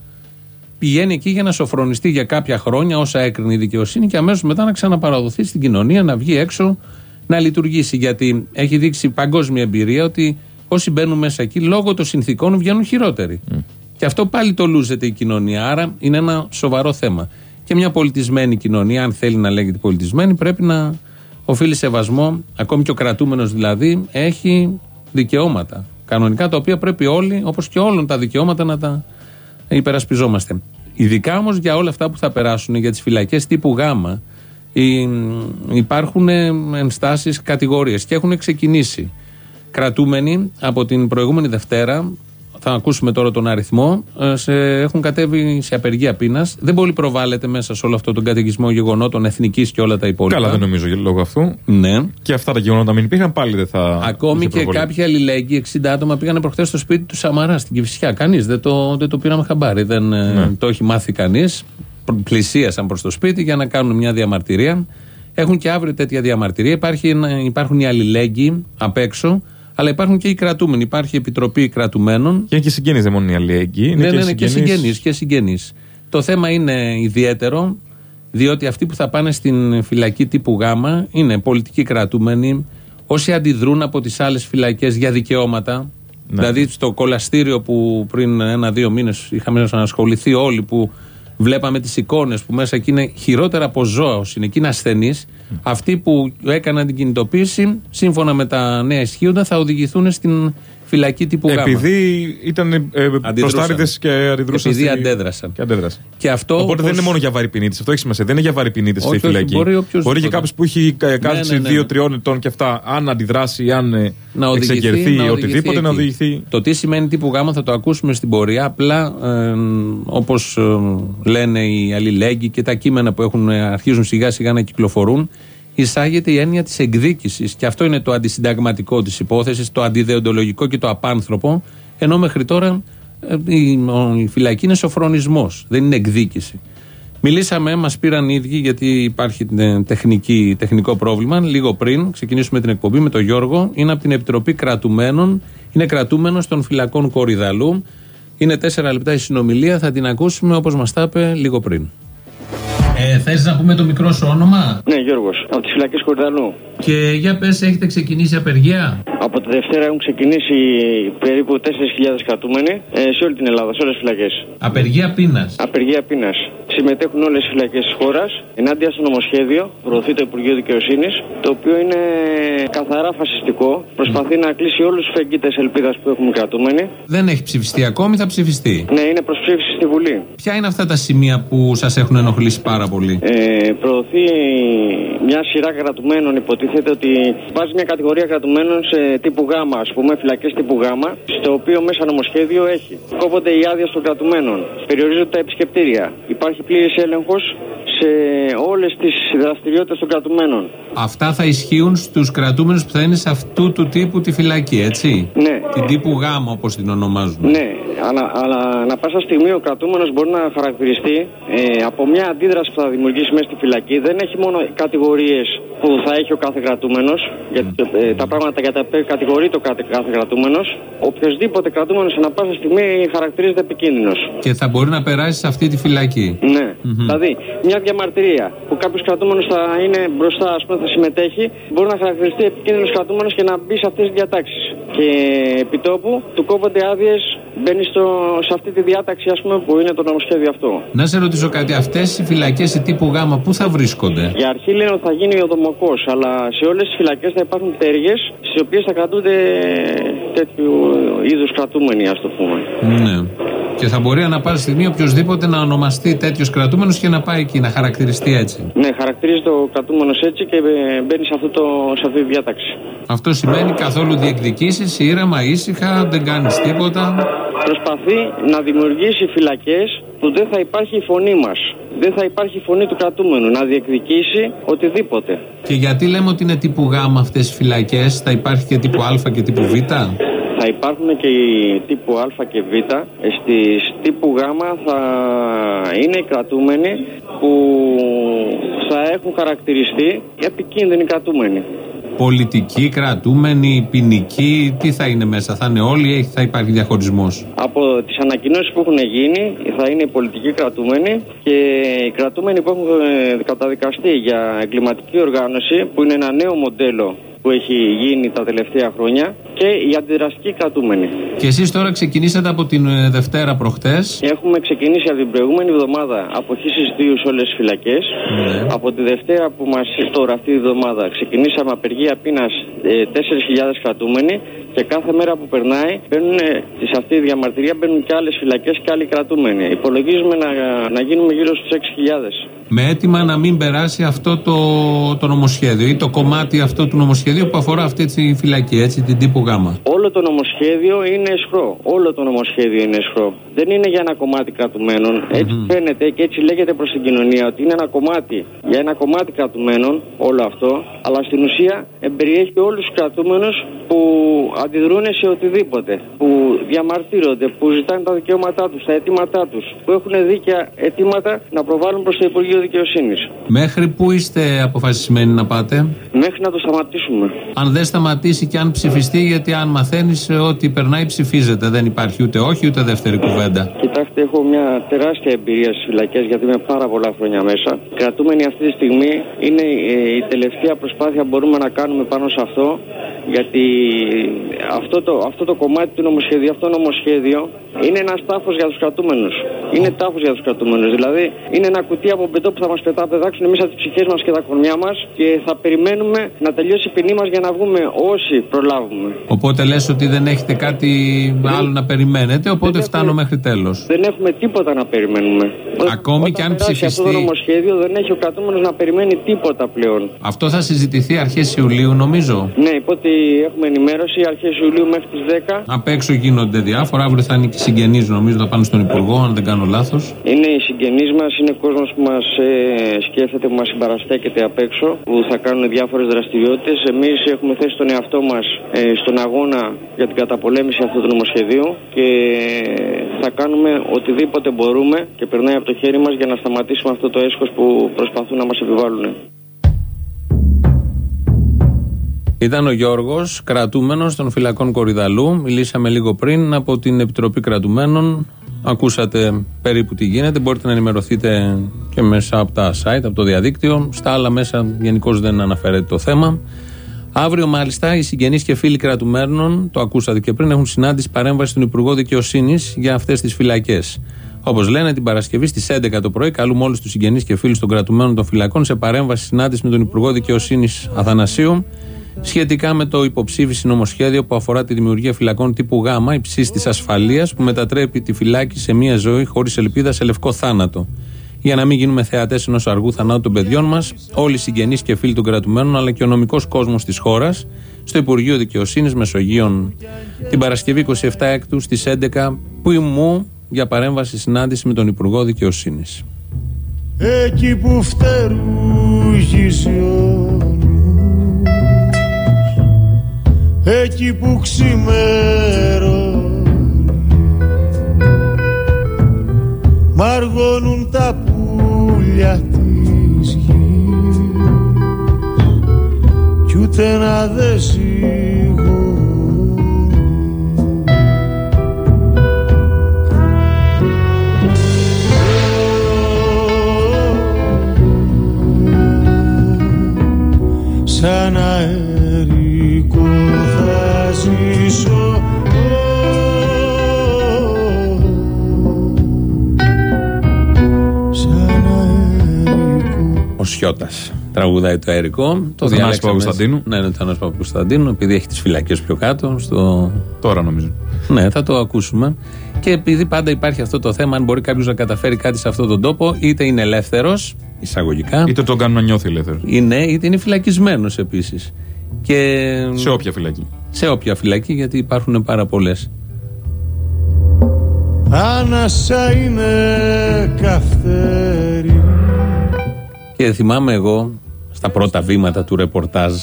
Πηγαίνει εκεί για να σοφρονιστεί για κάποια χρόνια όσα έκρινε η δικαιοσύνη και αμέσως μετά να ξαναπαραδοθεί στην κοινωνία, να βγει έξω, να λειτουργήσει. Γιατί έχει δείξει παγκόσμια εμπειρία ότι όσοι μπαίνουν μέσα εκεί λόγω των συνθήκων βγαίνουν χειρότεροι. Και αυτό πάλι το λούζεται η κοινωνία. Άρα είναι ένα σοβαρό θέμα. Και μια πολιτισμένη κοινωνία, αν θέλει να λέγεται πολιτισμένη, πρέπει να οφείλει σεβασμό, ακόμη και ο κρατούμενος δηλαδή, έχει δικαιώματα. Κανονικά τα οποία πρέπει όλοι, όπως και όλων τα δικαιώματα, να τα υπερασπιζόμαστε. Ειδικά όμως για όλα αυτά που θα περάσουν, για τις φυλακές τύπου Γ, οι- υπάρχουν ε, ενστάσεις κατηγορίες και έχουν ξεκινήσει. Κρατούμενοι από την προηγούμενη Δευτέρα, θα ακούσουμε τώρα τον αριθμό, ε, σε, έχουν κατέβει σε απεργία πείνας. Δεν πολύ προβάλλεται μέσα σε όλο αυτό τον καταιγισμό γεγονότων εθνικής και όλα τα υπόλοιπα. Καλά, δεν νομίζω λόγω αυτού. Ναι. Και αυτά τα γεγονότα μην υπήρχαν πάλι δεν θα. Ακόμη είχε και προβολή. κάποιοι αλληλέγγυοι, 60 άτομα, πήγανε προχθές στο σπίτι του Σαμαρά στην Κυφσιά. Κανείς δεν το, δεν το πήραμε χαμπάρι. Δεν ε, Ναι. το έχει μάθει κανείς. Πλησίασαν προς το σπίτι για να κάνουν μια διαμαρτυρία. Έχουν και αύριο τέτοια διαμαρτυρία. Υπάρχει, ένα- υπάρχουν οι αλληλέγγυοι απ' έξω, αλλά υπάρχουν και οι κρατούμενοι. Υπάρχει επιτροπή κρατουμένων. Και είναι και συγγενείς, δεν μόνο οι αλλιέγγυοι. Είναι Ναι, και, ναι, ναι, και συγγενείς. Και συγγενείς. Το θέμα είναι ιδιαίτερο, διότι αυτοί που θα πάνε στην φυλακή τύπου Γ είναι πολιτικοί κρατούμενοι, όσοι αντιδρούν από τις άλλες φυλακές για δικαιώματα. Δηλαδή στο κολαστήριο που πριν ένα-δύο μήνες είχαμε ασχοληθεί όλοι που βλέπαμε τις εικόνες που μέσα εκεί είναι χειρότερα από ζώα, όσοι είναι εκεί είναι ασθενείς. Αυτοί που έκαναν την κινητοποίηση, σύμφωνα με τα νέα ισχύοντα, θα οδηγηθούν στην φυλακή τύπου Γ. Επειδή ήταν ε, προστάριδες και αντιδρούσαν. Επειδή στη- αντέδρασαν. Και αντέδρασαν. Και αυτό. Οπότε δεν όπως- είναι μόνο για βαρυπινίτε. Αυτό έχει σημασία. Δεν είναι για βαρυπινίτε Όχι, στη όχι, φυλακή. μπορεί οποιοσδήποτε. και κάποιος που έχει κα- κάθιση ναι, ναι, ναι. 2-3 ετών και αυτά, αν αντιδράσει ή αν ε, να οδηγηθεί, εξεγερθεί να οδηγηθεί οτιδήποτε, να εκεί. οδηγηθεί. Το τι σημαίνει τύπου γάμα θα το ακούσουμε στην πορεία. Απλά ε, όπως λένε οι αλληλέγγυοι και τα κείμενα που έχουν, ε, αρχίζουν σιγά σιγά να κυκλοφορούν, εισάγεται η έννοια της εκδίκησης. Και αυτό είναι το αντισυνταγματικό της υπόθεσης, το αντιδεοντολογικό και το απάνθρωπο. Ενώ μέχρι τώρα ε, η, ο- η φυλακή είναι σοφρονισμός, δεν είναι εκδίκηση. Μιλήσαμε, μας πήραν οι ίδιοι γιατί υπάρχει ε, τεχνική, τεχνικό πρόβλημα. Λίγο πριν ξεκινήσουμε την εκπομπή με τον Γιώργο, είναι από την Επιτροπή Κρατουμένων. Είναι κρατούμενος των φυλακών Κορυδαλού. Είναι τέσσερα λεπτά η συνομιλία. Θα την ακούσουμε όπως μας τα είπε λίγο πριν. Ε, Θες να πούμε το μικρό σου όνομα; Ναι, Γιώργος, από τις φυλακές Κορδαλού. και για πες, έχετε ξεκινήσει απεργία; Από τη Δευτέρα έχουν ξεκινήσει περίπου 4.000 κρατούμενοι ε, σε όλη την Ελλάδα, σε όλες τις φυλακές. Απεργία πείνας. Απεργία πείνας. Συμμετέχουν όλες οι φυλακές της χώρας ενάντια στο νομοσχέδιο που προωθεί το Υπουργείο Δικαιοσύνης, το οποίο είναι καθαρά φασιστικό. Προσπαθεί να κλείσει όλους τους φεγγίτες ελπίδας που έχουμε κρατούμενοι. Δεν έχει ψηφιστεί ακόμη, θα ψηφιστεί. Ναι, είναι προς ψήφιση στη Βουλή. Ποια είναι αυτά τα σημεία που σας έχουν ενοχλήσει πάρα πολύ; Ε, προωθεί μια σειρά κρατουμένων. Υποτίθεται ότι βάζει μια κατηγορία κρατουμένων σε τύπου Γ, ας πούμε, φυλακές τύπου Γ, στο οποίο μέσα νομοσχέδιο έχει. Κόβονται οι άδειες των κρατουμένων. Περιορίζονται τα επισκεπτήρια. Υπάρχει πλήρης έλεγχος σε όλες τις δραστηριότητες των κρατουμένων. Αυτά θα ισχύουν στους κρατούμενους που θα είναι σε αυτού του τύπου τη φυλακή, έτσι; Ναι. Την τύπου Γ, όπως την ονομάζουν. Ναι, αλλά, αλλά ανά πάσα στιγμή ο κρατούμενος μπορεί να χαρακτηριστεί ε, από μια αντίδραση που θα δημιουργήσει μέσα στη φυλακή. Δεν έχει μόνο κατηγορίες που θα έχει ο κάθε κρατούμενος, γιατί ε, τα πράγματα για τα οποία κατηγορεί το κάθε, κάθε κρατούμενος. Οποιοδήποτε κρατούμενος ανά πάσα στιγμή χαρακτηρίζεται επικίνδυνος. Και θα μπορεί να περάσει σε αυτή τη φυλακή. Ναι. Δηλαδή, μια διαμαρτυρία που κάποιος κρατούμενος θα είναι μπροστά, ας πούμε, θα συμμετέχει, μπορεί να χαρακτηριστεί επικίνδυνος κρατούμενος και να μπει σε αυτές τις διατάξεις. Και επί τόπου του κόβονται άδειες, μπαίνει στο, σε αυτή τη διάταξη, ας πούμε, που είναι το νομοσχέδιο αυτό. Να σε ρωτήσω κάτι, αυτές οι φυλακές τύπου Γ, πού θα βρίσκονται; Για αρχή λένε ότι θα γίνει ο δομοκός, αλλά σε όλες τις φυλακές θα υπάρχουν πτέρυγες, στις οποίες θα κρατούνται τέτοιου είδους κρατούμενοι, ας το πούμε. Ναι. Και θα μπορεί ανά πάσα στιγμή οποιοδήποτε να ονομαστεί τέτοιος κρατούμενος και να πάει εκεί, να χαρακτηριστεί έτσι. Ναι, χαρακτηρίζεται ο κρατούμενος έτσι και ε, μπαίνει σε, αυτό το, σε αυτή τη διάταξη. Αυτό σημαίνει καθόλου διεκδικήσεις, ήρεμα, ήσυχα, δεν κάνεις τίποτα. Προσπαθεί να δημιουργήσει φυλακές που δεν θα υπάρχει η φωνή μας. Δεν θα υπάρχει η φωνή του κρατούμενου να διεκδικήσει οτιδήποτε. Και γιατί λέμε ότι είναι τύπου Γ αυτές οι φυλακές, θα υπάρχει και τύπου Α και τύπου Β; Θα υπάρχουν και οι τύπου Α και Β. Στις τύπου Γ θα είναι οι κρατούμενοι που θα έχουν χαρακτηριστεί επικίνδυνοι κρατούμενοι. Πολιτικοί, κρατούμενοι, ποινικοί, τι θα είναι μέσα, θα είναι όλοι ή θα υπάρχει διαχωρισμός; Από τις ανακοινώσεις που έχουν γίνει θα είναι οι πολιτικοί κρατούμενοι και οι κρατούμενοι που έχουν ε, καταδικαστεί για εγκληματική οργάνωση που είναι ένα νέο μοντέλο που έχει γίνει τα τελευταία χρόνια και οι αντιδραστικοί κρατούμενοι. Και εσείς τώρα ξεκινήσατε από την ε, Δευτέρα προχτές. Έχουμε ξεκινήσει από την προηγούμενη εβδομάδα αποχή εισιτήριου σε όλες τις φυλακές. Από τη Δευτέρα που μας τώρα αυτή τη εβδομάδα ξεκινήσαμε απεργία πείνας 4.000 κρατούμενοι και κάθε μέρα που περνάει μπαίνουν ε, σε αυτή τη διαμαρτυρία μπαίνουν και άλλες φυλακές και άλλοι κρατούμενοι. Υπολογίζουμε να, να γίνουμε γύρω στους 6.000. Με αίτημα να μην περάσει αυτό το, το νομοσχέδιο ή το κομμάτι αυτό του νομοσχεδίου που αφορά αυτή τη φυλακή, έτσι, την τύπου Γ. Όλο το νομοσχέδιο είναι εσχρό. Όλο το νομοσχέδιο είναι εσχρό. Δεν είναι για ένα κομμάτι κρατουμένων. Έτσι φαίνεται και έτσι λέγεται προς την κοινωνία ότι είναι ένα κομμάτι για ένα κομμάτι κρατουμένων όλο αυτό. Αλλά στην ουσία εμπεριέχει όλους τους κρατούμενους που αντιδρούν σε οτιδήποτε. Που διαμαρτύρονται, που ζητάνε τα δικαιώματά τους, τα αιτήματά τους. Που έχουν δίκαια αιτήματα να προβάλλουν προς το Υπουργείο Δικαιοσύνης. Μέχρι πού είστε αποφασισμένοι να πάτε, Μέχρι να το σταματήσουμε. αν δεν σταματήσει και αν ψηφιστεί, γιατί αν μαθαίνεις ότι περνάει ψηφίζεται. Δεν υπάρχει ούτε όχι ούτε δεύτερη κουβέντα. Κοιτάξτε, έχω μια τεράστια εμπειρία στις φυλακές γιατί είμαι πάρα πολλά χρόνια μέσα. Κρατούμενοι αυτή τη στιγμή είναι ε, η τελευταία προσπάθεια που μπορούμε να κάνουμε πάνω σε αυτό. Γιατί αυτό το, αυτό το κομμάτι του νομοσχεδίου, αυτό το νομοσχέδιο είναι ένας τάφος για τους κρατούμενους. Είναι τάφος για τους κρατούμενους. Δηλαδή είναι ένα κουτί από μπετό που θα μας πετά, πετάξουν μέσα τις ψυχές μας και τα κορμιά μας και θα περιμένουμε να τελειώσει η ποινή μας για να βγούμε όσοι προλάβουμε. Οπότε λες ότι δεν έχετε κάτι άλλο να περιμένετε, οπότε φτάνω μέχρι τέλος. Δεν έχουμε τίποτα να περιμένουμε. Ακόμη και αν περάσει Αυτό ψηφιστεί. το νομοσχέδιο δεν έχει ο κρατούμενος να περιμένει τίποτα πλέον. Αυτό θα συζητηθεί αρχές Ιουλίου, νομίζω. Ναι, υπό ότι έχουμε ενημέρωση αρχές Ιουλίου μέχρι τις 10. Απ' έξω γίνονται διάφορα. Αύριο θα είναι και οι συγγενείς, νομίζω, θα πάνε στον Υπουργό, αν δεν κάνω λάθος. Είναι οι συγγενείς μας, είναι κόσμος που μας ε, σκέφτεται, που μας συμπαραστέκεται απ' έξω, που θα κάνουν διάφορες δραστηριότητες. Εμείς έχουμε θέσει τον εαυτό μας ε, στον αγώνα για την καταπολέμηση αυτού του νομοσχεδίου και θα κάνουμε οτιδήποτε μπορούμε και περνάει από το χέρι μας για να σταματήσουμε αυτό το έσχος που προσπαθούν να μας επιβάλλουν. Ήταν ο Γιώργος, κρατούμενος των φυλακών Κορυδαλού. Μιλήσαμε λίγο πριν από την Επιτροπή Κρατουμένων. Ακούσατε περίπου τι γίνεται. Μπορείτε να ενημερωθείτε και μέσα από τα site, από το διαδίκτυο. Στα άλλα μέσα γενικώς δεν αναφέρεται το θέμα. Αύριο, μάλιστα, οι συγγενείς και φίλοι κρατουμένων, το ακούσατε και πριν, έχουν συνάντηση παρέμβαση στον Υπουργό Δικαιοσύνης για αυτές τις φυλακές. Όπως λένε, την Παρασκευή στις 11 το πρωί, καλούμε όλους τους συγγενείς και φίλους των κρατουμένων των φυλακών σε παρέμβαση συνάντηση με τον Υπουργό Δικαιοσύνης Αθανασίου σχετικά με το υποψήφιση νομοσχέδιο που αφορά τη δημιουργία φυλακών τύπου Γ υψής της ασφαλείας που μετατρέπει τη φυλάκη σε μια ζωή χωρίς ελπίδα σε λευκό θάνατο. Για να μην γίνουμε θεατές ενός αργού θανάτου των παιδιών μας, όλοι οι συγγενείς και φίλοι των κρατουμένων αλλά και ο νομικός κόσμος της χώρας, στο Υπουργείο Δικαιοσύνης Μεσογείων την Παρασκευή 27 Έκτους στις 11 που ήμου για παρέμβαση συνάντηση με τον Υπουργό Δικαιοσύνης. Εκεί που φτερούγησε Εκεί που ξημερώνει Μαργώνουν τα πουλιά της γης. Κι ούτε να δε αερικό Ο Σιώτα τραγουδάει το αερικό. Το Ο Θανάσης διάλεξα Παπακοσταντίνου. μέσα- Ναι, είναι ο Θανάσης Παπακοσταντίνου, επειδή έχει τις φυλακές πιο κάτω. Στο... Τώρα νομίζω. Ναι, θα το ακούσουμε. Και επειδή πάντα υπάρχει αυτό το θέμα, αν μπορεί κάποιος να καταφέρει κάτι σε αυτόν τον τόπο, είτε είναι ελεύθερος, εισαγωγικά, Είτε τον κάνουν να νιώθει ελεύθερος. είναι, είτε είναι φυλακισμένος επίσης. Και Σε όποια φυλακή. σε όποια φυλακή, γιατί υπάρχουν πάρα πολλές. Άνασα είναι καυτέρι Και θυμάμαι εγώ στα πρώτα βήματα του ρεπορτάζ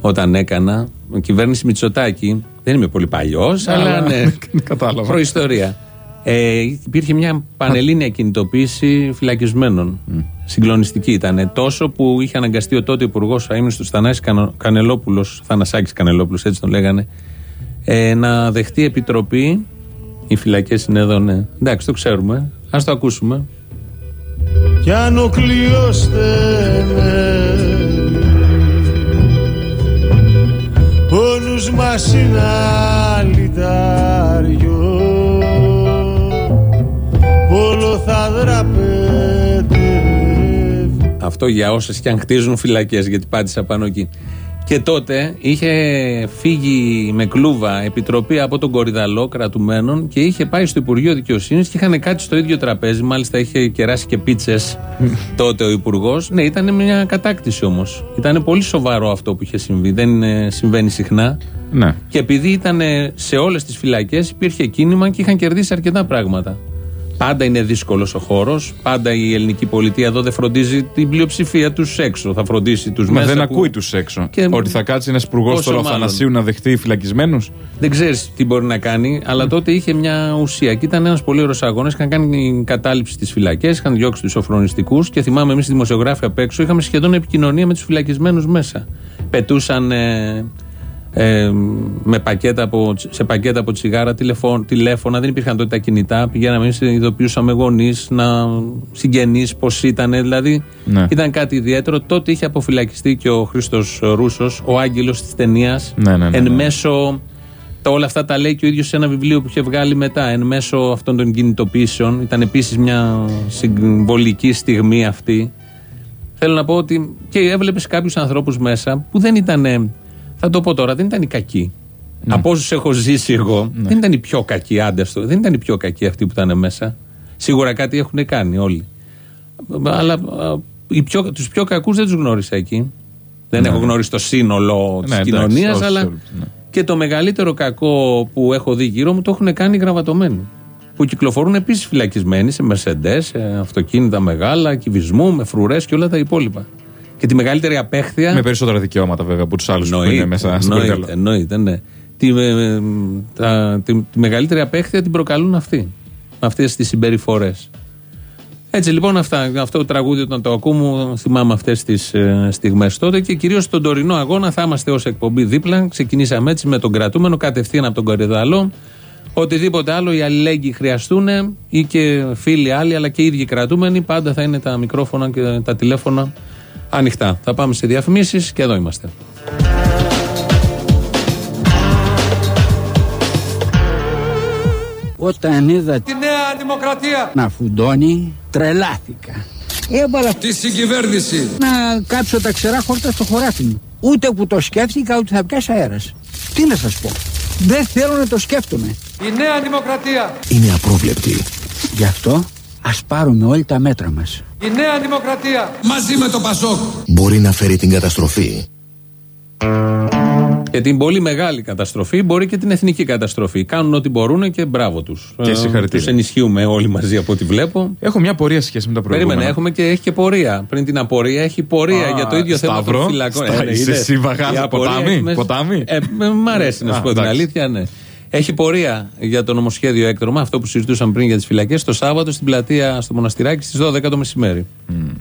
όταν έκανα κυβέρνηση Μητσοτάκη. Δεν είμαι πολύ παλιός, αλλά ναι. Κατάλαβα. Προϊστορία. Ε, υπήρχε μια πανελλήνια κινητοποίηση φυλακισμένων. Συγκλονιστική ήταν. Τόσο που είχε αναγκαστεί ο τότε υπουργός αίμνης του Θανάση Κανελόπουλος, Θανασάκης Κανελόπουλος, έτσι τον λέγανε, ε, να δεχτεί επιτροπή. Οι φυλακές είναι εδώ, ναι. Εντάξει, το ξέρουμε. Α το ακούσουμε. Κι αν ο κλειός στενεύει ο νους μας είναι αλυτάριο όλο θα δραπετεύει Αυτό για όσες και αν χτίζουν φυλακές, γιατί πάτησα πάνω εκεί. Και τότε είχε φύγει με κλούβα επιτροπή από τον Κορυδαλό κρατουμένων και είχε πάει στο Υπουργείο Δικαιοσύνης και είχαν κάτσει στο ίδιο τραπέζι. Μάλιστα είχε κεράσει και πίτσες τότε ο Υπουργός. Ναι, ήταν μια κατάκτηση όμως. Ήταν πολύ σοβαρό αυτό που είχε συμβεί. Δεν ε, συμβαίνει συχνά. Ναι. Και επειδή ήταν σε όλες τις φυλακές, υπήρχε κίνημα και είχαν κερδίσει αρκετά πράγματα. Πάντα είναι δύσκολος ο χώρος. Πάντα η ελληνική πολιτεία εδώ δεν φροντίζει την πλειοψηφία τους έξω. Θα φροντίσει τους Μα μέσα. δεν που- ακούει τους έξω. Και- Ότι θα κάτσει ένας υπουργός Πόσο τώρα ο μάλλον. Θανασίου να δεχτεί φυλακισμένους; Δεν ξέρεις τι μπορεί να κάνει, αλλά τότε είχε μια ουσία. Και ήταν ένας πολύ ωραίος αγώνας. Είχαν κάνει κατάληψη στι φυλακές, είχαν διώξει τους σοφρονιστικούς και θυμάμαι εμείς οι δημοσιογράφοι απ' έξω είχαμε σχεδόν επικοινωνία με τους φυλακισμένους μέσα. Πετούσαν ε, ε, με πακέτα από, σε πακέτα από τσιγάρα, τηλεφώ, τηλέφωνα. Δεν υπήρχαν τότε τα κινητά. Πηγαίναμε εμείς, ειδοποιούσαμε γονείς, συγγενείς, πώς ήταν. Δηλαδή Ναι. ήταν κάτι ιδιαίτερο. Τότε είχε αποφυλακιστεί και ο Χρήστος Ρούσος, ο άγγελος της ταινίας, Ναι, ναι, ναι, εν ναι. μέσω Τα, όλα αυτά τα λέει και ο ίδιος σε ένα βιβλίο που είχε βγάλει μετά, εν μέσω αυτών των κινητοποιήσεων. Ήταν επίσης μια συμβολική στιγμή αυτή. Θέλω να πω ότι και έβλεπες κάποιους ανθρώπους μέσα που δεν ήταν. Θα το πω τώρα, δεν ήταν οι κακοί. Από όσους έχω ζήσει εγώ, δεν ήταν οι πιο κακοί, άντε αυτό. Δεν ήταν οι πιο κακοί αυτοί που ήταν μέσα. Σίγουρα κάτι έχουν κάνει όλοι. Αλλά α, οι πιο, τους πιο κακούς δεν τους γνώρισα εκεί. Δεν έχω γνωρίσει το σύνολο της Ναι, εντάξει, κοινωνίας, όσους αλλά όλους, ναι. και το μεγαλύτερο κακό που έχω δει γύρω μου το έχουν κάνει γραβατωμένοι. Που κυκλοφορούν επίσης φυλακισμένοι σε μερσεντέ, σε αυτοκίνητα μεγάλα, κυβισμού, με φρουρές και όλα τα υπόλοιπα. Και τη μεγαλύτερη απέχθεια. Με περισσότερα δικαιώματα βέβαια από τους άλλους που Εννοείται, είναι μέσα στο εννοείται, περικαλό. εννοείται, ναι. Τη, ε, τα- τη, τη μεγαλύτερη απέχθεια την προκαλούν αυτοί. Αυτές τις συμπεριφορές. Έτσι λοιπόν αυτά, αυτό το τραγούδι όταν το ακούμε θυμάμαι αυτές τις ε, στιγμές τότε και κυρίως στον τωρινό αγώνα θα είμαστε ως εκπομπή δίπλα. Ξεκινήσαμε έτσι με τον κρατούμενο κατευθείαν από τον Κορυδαλό. Οτιδήποτε άλλο οι αλληλέγγυοι χρειαστούν ή και φίλοι άλλοι αλλά και οι ίδιοι κρατούμενοι πάντα θα είναι τα μικρόφωνα και τα τηλέφωνα ανοιχτά. Θα πάμε σε διαφημίσεις και εδώ είμαστε. Όταν είδα Τη νέα δημοκρατία. να φουντώνει, τρελάθηκα. Έβαλα Τη συγκυβέρνηση. να κάψω τα ξερά χόρτα στο χωράφι μου. Ούτε που το σκέφτηκα ότι θα πιάσει αέρας. Τι να σας πω. Δεν θέλω να το σκέφτομαι. Η νέα δημοκρατία. Είναι απρόβλεπτη. Γι' αυτό ας πάρουμε όλοι τα μέτρα μας. Η νέα δημοκρατία. Μαζί με το Πασόκ. Μπορεί να φέρει την καταστροφή. Και την πολύ μεγάλη καταστροφή μπορεί και την εθνική καταστροφή. Κάνουν ό,τι μπορούν και μπράβο τους. Και συγχαρητήρια. Τους ενισχύουμε όλοι μαζί από ό,τι βλέπω. Έχω μια πορεία σε σχέση με τα προηγούμενα. Περίμενε, έχουμε και, έχει και πορεία. Πριν την απορία έχει πορεία Α, για το ίδιο θέμα Σταύρο, των φυλακών. στα- ναι, είσαι είδες. εσύ βαγάζα Η απορία ποτάμι, έχει μέσα- ποτάμι. Ε, με- μ' αρέσει να σου Α, πω την εντάξει. αλήθεια, ναι. Έχει πορεία για το νομοσχέδιο έκτρωμα, αυτό που συζητούσαμε πριν για τις φυλακές, το Σάββατο στην πλατεία στο Μοναστηράκι στις 12 το μεσημέρι.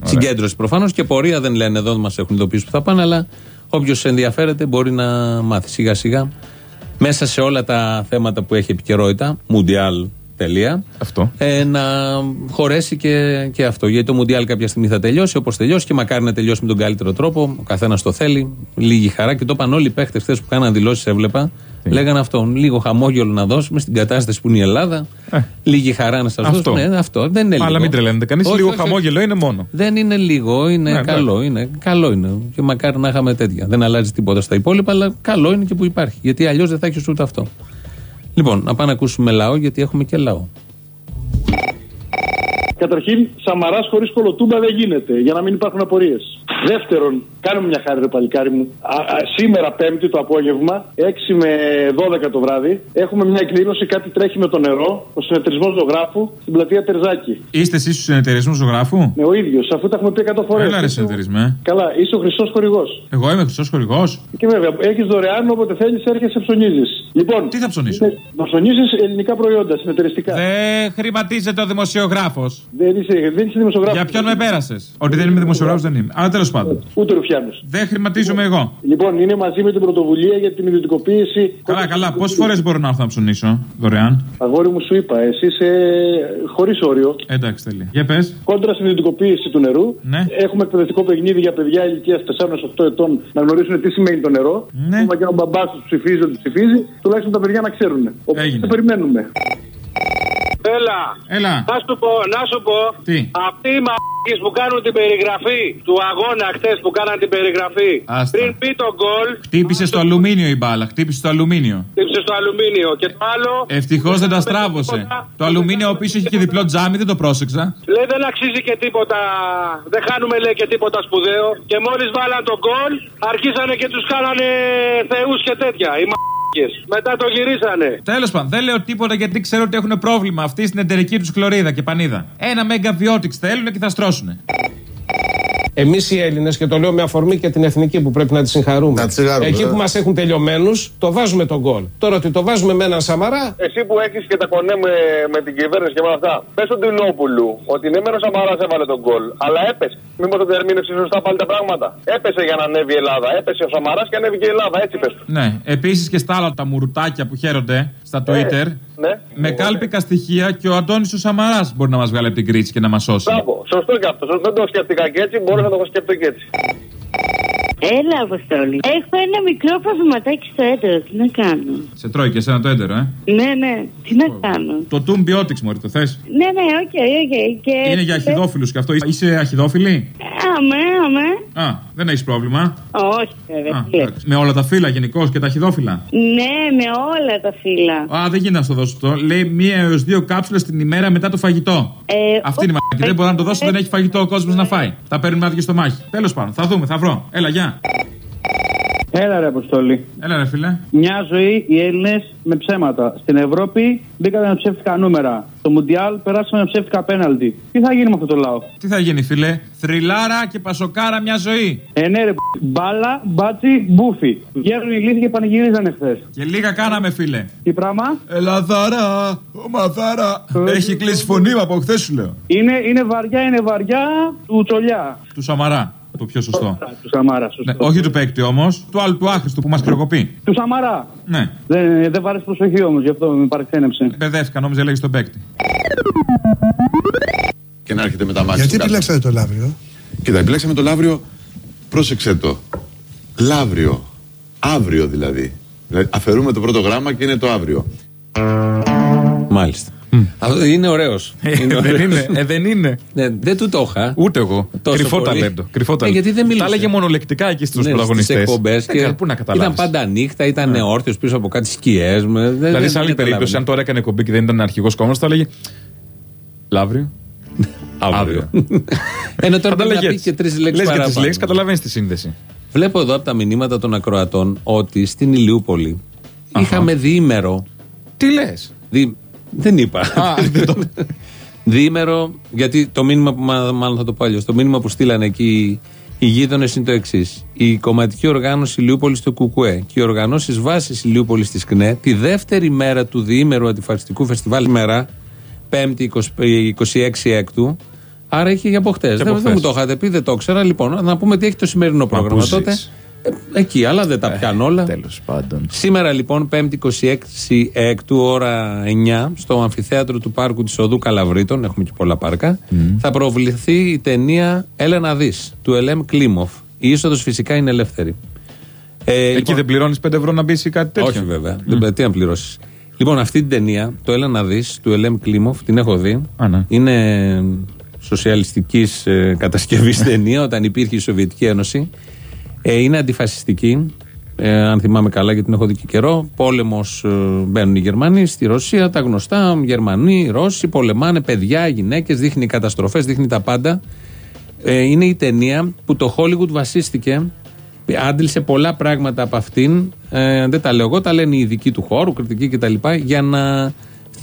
Συγκέντρωση προφανώς και πορεία δεν λένε εδώ, δεν μας έχουν ειδοποιήσει που θα πάνε, αλλά όποιος ενδιαφέρεται μπορεί να μάθει σιγά σιγά μέσα σε όλα τα θέματα που έχει επικαιρότητα, Μουντιάλ. Τελεία. Αυτό. Ε, να χωρέσει και, και αυτό. Γιατί το Μουντιάλ κάποια στιγμή θα τελειώσει όπως τελειώσει και μακάρι να τελειώσει με τον καλύτερο τρόπο. Ο καθένας το θέλει. Λίγη χαρά. Και το είπαν όλοι οι παίχτες χθες που κάναν δηλώσεις, έβλεπα. Λέγανε αυτό. Λίγο χαμόγελο να δώσουμε στην κατάσταση που είναι η Ελλάδα. Λίγη χαρά να σας Ε. Αυτό. δώσουμε. Ναι, αυτό. Δεν είναι λίγο. Αλλά μην τρελαίνετε κανείς. Όχι, Λίγο όχι, χαμόγελο είναι μόνο. δεν είναι λίγο, είναι Ναι, καλό. Είναι, καλό είναι. Και μακάρι να είχαμε τέτοια. Δεν αλλάζει τίποτα στα υπόλοιπα, αλλά καλό είναι και που υπάρχει. Γιατί αλλιώς δεν θα έχεις ούτε αυτό. Λοιπόν, να πάμε να ακούσουμε λαό, γιατί έχουμε και λαό. Καταρχήν, Σαμαράς χωρίς κολοτούμπα δεν γίνεται, για να μην υπάρχουν απορίες. Δεύτερον, κάνουμε μια χάρη, ρε παλικάρι μου. Α, α, σήμερα, Πέμπτη το απόγευμα, 6 με 12 το βράδυ, έχουμε μια εκδήλωση, κάτι τρέχει με το νερό, ο συνεταιρισμός ζωγράφου στην πλατεία Τερζάκη. Είστε εσείς του συνεταιρισμού ζωγράφου; Ναι, ο ίδιος, αφού τα έχουμε πει 100 φορές. Έλα ρε συνεταιρισμέ. Καλά, είσαι ο χρυσό χορηγός. Εγώ είμαι χρυσό χορηγός. Και βέβαια, έχεις δωρεάν όποτε θέλεις, έρχεσαι ψωνίζεις. Λοιπόν, Τι θα ψωνίσω; Να ψωνίζεις ελληνικά προϊόντα, συνεταιριστικά. Δεν χρηματίζεται ο δημοσιογράφος. Δεν είσαι, δεν είσαι δημοσιογράφος. Για ποιον με πέρασες; Ότι δεν είμαι δημοσιογράφος δεν είμαι. Αλλά τέλος πάντων. Ούτε ρουφιάνος. Δεν χρηματίζομαι εγώ. Λοιπόν, είναι μαζί με την πρωτοβουλία για την ιδιωτικοποίηση. Καλά, καλά. Πόσες φορές μπορώ να έρθω να ψωνίσω δωρεάν; Αγόρι μου σου είπα, εσύ είσαι χωρίς όριο. Εντάξει, τέλεια. Για πες. Κόντρα στην ιδιωτικοποίηση του νερού. Ναι. Έχουμε εκπαιδευτικό παιχνίδι για παιδιά ηλικίας 4-8 ετών να γνωρίσουν τι σημαίνει το νερό. Ναι. Ακόμα και αν ο μπαμπάς τους ψηφίζει, ότι ψηφίζει, τουλάχιστον τα παιδιά να ξέρουν. Οπότε Έγινε. θα περιμένουμε. Έλα. Έλα. Να σου πω, να σου πω. Τι; Αυτοί οι μαγικοί που κάνουν την περιγραφή του αγώνα χτε που κάναν την περιγραφή. Άστα. Πριν πει το γκολ, Χτύπησε στο αλουμίνιο η μπάλα. Χτύπησε στο αλουμίνιο. τύψε στο αλουμίνιο. Και το άλλο. Ευτυχώς δεν τα στράβωσε. Το αλουμίνιο πίσω είχε και διπλό τζάμι, δεν το πρόσεξα. Λέει δεν αξίζει και τίποτα. Δεν χάνουμε λέει και τίποτα σπουδαίο. Και μόλις βάλαν τον γκολ, αρχίσανε και τους κάνανε θεούς και τέτοια. Οι μαγικοί. Μετά το γυρίσανε. Τέλος πάντων, δεν λέω τίποτα γιατί ξέρω ότι έχουν πρόβλημα αυτοί στην εταιρική τους χλωρίδα και πανίδα. Ένα μέγα βιότιξ θέλουν και θα στρώσουν. Εμείς οι Έλληνες, και το λέω με αφορμή και την εθνική που πρέπει να τη συγχαρούμε. Να τη συγχαρούμε, Εκεί ε. που μας έχουν τελειωμένους, το βάζουμε τον γκολ. Τώρα ότι το βάζουμε με έναν Σαμαρά, Εσύ που έχεις και τα κονέ με, με την κυβέρνηση και με όλα αυτά. Πες στον Τινόπουλου ότι ναι, μεν ο Σαμαράς έβαλε τον γκολ, αλλά έπεσε. Μήπω δεν ερμήνευσε σωστά πάλι τα πράγματα. Έπεσε για να ανέβει η Ελλάδα. Έπεσε ο Σαμαράς και ανέβηκε η Ελλάδα. Έτσι πες. Ναι, επίσης και στα άλλα τα μουρουτάκια που χαίρονται στα Twitter. Ναι. Με κάλπικα στοιχεία και ο Αντώνη ο Σαμαράς μπορεί να μας βγάλει από την κρίση και να μας σώσει. Μπράβο. Σωστό και αυτό. Σωστό. Δεν το σκέφτηκα και έτσι. Μπορούσα να το σκέφτω και έτσι. Έλα, Αποστόλη. Έχω ένα μικρό προβληματάκι στο έντερο. Τι να κάνω; Σε τρώει και εσένα το έντερο, ε; Ναι, ναι. Τι να κάνω; Το Tumbiotics, μωρή, το θες; Ναι, ναι, ok, ok. Και... Είναι για αχιδόφιλου και αυτό. Είσαι αρχιδόφιλη. Αμέ, αμέ. Α, δεν έχεις πρόβλημα. Όχι, βέβαια. Α, τι λες. εντάξει. Με όλα τα φύλα γενικώς και τα αχιδόφιλα. Ναι, με όλα τα φύλα. Α, δεν γίνεται να στο δώσω το. Λέει μία έως δύο κάψουλες την ημέρα μετά το φαγητό. Ε, Αυτή είναι η μαγική. Δεν μπορεί να το δώσω, δεν έχει φαγητό ο κόσμος να φάει. Τα παίρνουμε άδειο στο μάχη. Τέλος πάντων, θα δούμε, θα βρω. Έλα, γεια. Έλα ρε Αποστόλη. Έλα, ρε φίλε. Μια ζωή οι Έλληνες με ψέματα. Στην Ευρώπη μπήκαμε με ψεύτικα νούμερα. Στο Μουντιάλ περάσαμε με ψεύτικα πέναλτι. Τι θα γίνει με αυτό το λαό; Τι θα γίνει, φίλε; Θρυλάρα και πασοκάρα μια ζωή. Ε, ναι, ρε. Μπάλα, μπάτσι, μπούφι. Βγαίνουν οι λύθοι και πανηγυρίζανε χθες. Και λίγα κάναμε, φίλε. Τι πράγμα; Ελαδάρα, ομαδάρα. Έχει κλείσει φωνή μου από χθες σου λέω. Είναι, είναι βαριά, είναι βαριά του τσολιά. Του Σαμαρά. Το πιο σωστό. Του Σαμάρα, σωστό. Ναι, όχι του παίκτη όμως, του άλλου του άχρηστου που μας κρυοκοπεί. Του Σαμαρά. Ναι. Δεν, δεν βάρε προσοχή όμως, γι' αυτό με παρεξένεψε. Μπεδεύτηκα, νόμιζα λέγεις τον παίκτη. Και να έρχεται με τα μάτια. Γιατί κάτω. επιλέξατε το Λαύριο; Κοίτα, επιλέξαμε το Λαύριο. Πρόσεξε το. Λαύριο. Αύριο δηλαδή. δηλαδή. Αφαιρούμε το πρώτο γράμμα και είναι το αύριο. Μάλιστα. Αυτό Είναι ωραίος. δεν είναι. Ε, δεν είναι. Ναι, δεν του το είχα. Ούτε εγώ. Τόσο Κρυφό πολύ. ταλέντο. Κρυφό Ε, ταλέντο. γιατί δεν μιλούσε. Τα έλεγε μονολεκτικά εκεί στους Ναι, πρωταγωνιστές. στις εκπομπές και Πού να καταλάβεις. Ήταν πάντα νύχτα, ήταν Ναι. όρθιος πίσω από κάτι σκιές. Δηλαδή, σε άλλη περίπτωση, αν τώρα έκανε εκπομπή και δεν ήταν αρχηγός κόμμα, θα έλεγε. Λαύριο. Αύριο. Ενώ τώρα Θα τα πρέπει να λέγει πεις έτσι. και τρεις λέξεις Λες και τις παραπάνω. λέξεις, καταλαβαίνεις τη σύνδεση. Βλέπω εδώ από τα μηνύματα των ακροατών ότι στην Ηλιούπολη είχαμε διήμερο. Τι λες; Δι... Δεν είπα. διήμερο, γιατί το μήνυμα που μα- μάλλον θα το πω αλλιώς, το μήνυμα που στείλανε εκεί οι γείτονες είναι το εξής. Η κομματική οργάνωση Ηλιούπολη στο ΚΚΕ και οι οργανώσεις βάσης Ηλιούπολη της ΚΝΕ τη δεύτερη μέρα του διήμερου αντιφασιστικού φεστιβάλ μέρα, 5η 26 Έκτου, άρα είχε για από χτες. από Δεν, δεν χθες. μου το είχατε πει, δεν το ήξερα. Λοιπόν, να πούμε τι έχει το σημερινό πρόγραμμα πού τότε. Ζεις. Ε, εκεί, αλλά δεν τα πιάνω όλα. Τέλος πάντων. Σήμερα λοιπόν, 5η 26 Έκτου, ώρα 9, στο αμφιθέατρο του πάρκου της Οδού Καλαβρίτων, έχουμε και πολλά πάρκα, θα προβληθεί η ταινία Έλα να δει του Ελέμ Κλίμοφ. Η είσοδος φυσικά είναι ελεύθερη. Ε, Εκεί δεν πληρώνεις 5 ευρώ να μπεις ή κάτι τέτοιο; όχι βέβαια. Δεν, τι να πληρώσεις. Λοιπόν, αυτή την ταινία, το Έλα να δει του Ελέμ Κλίμοφ, την έχω δει. ναι. Είναι σοσιαλιστικής ε, κατασκευής ταινία όταν υπήρχε η Σοβιετική Ένωση. Ε, είναι αντιφασιστική. Ε, αν θυμάμαι καλά, γιατί την έχω δει και καιρό. Πόλεμος ε, μπαίνουν οι Γερμανοί στη Ρωσία, τα γνωστά. Γερμανοί, Ρώσοι πολεμάνε, παιδιά, γυναίκες, δείχνει καταστροφές, δείχνει τα πάντα. Ε, είναι η ταινία που το Hollywood βασίστηκε. Άντλησε πολλά πράγματα από αυτήν. Ε, δεν τα λέω εγώ, τα λένε οι ειδικοί του χώρου, κριτικοί κτλ. Για να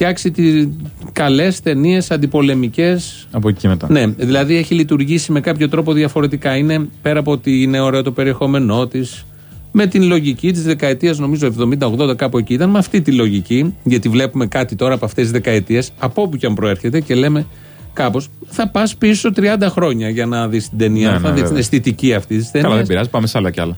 φτιάξει τις καλές ταινίες αντιπολεμικές. Από εκεί και μετά. Ναι, δηλαδή έχει λειτουργήσει με κάποιο τρόπο διαφορετικά. Είναι πέρα από ότι είναι ωραίο το περιεχόμενό της, με την λογική της δεκαετίας, νομίζω 70-80 κάπου εκεί ήταν, με αυτή τη λογική, γιατί βλέπουμε κάτι τώρα από αυτές τις δεκαετίες, από όπου και αν προέρχεται και λέμε κάπως, θα πας πίσω 30 χρόνια για να δεις την ταινία, Ναι, θα ναι, δεις την βέβαια. αισθητική αυτής της ταινία. Καλά, δεν πειράζει, πάμε σε άλλα κι άλλα.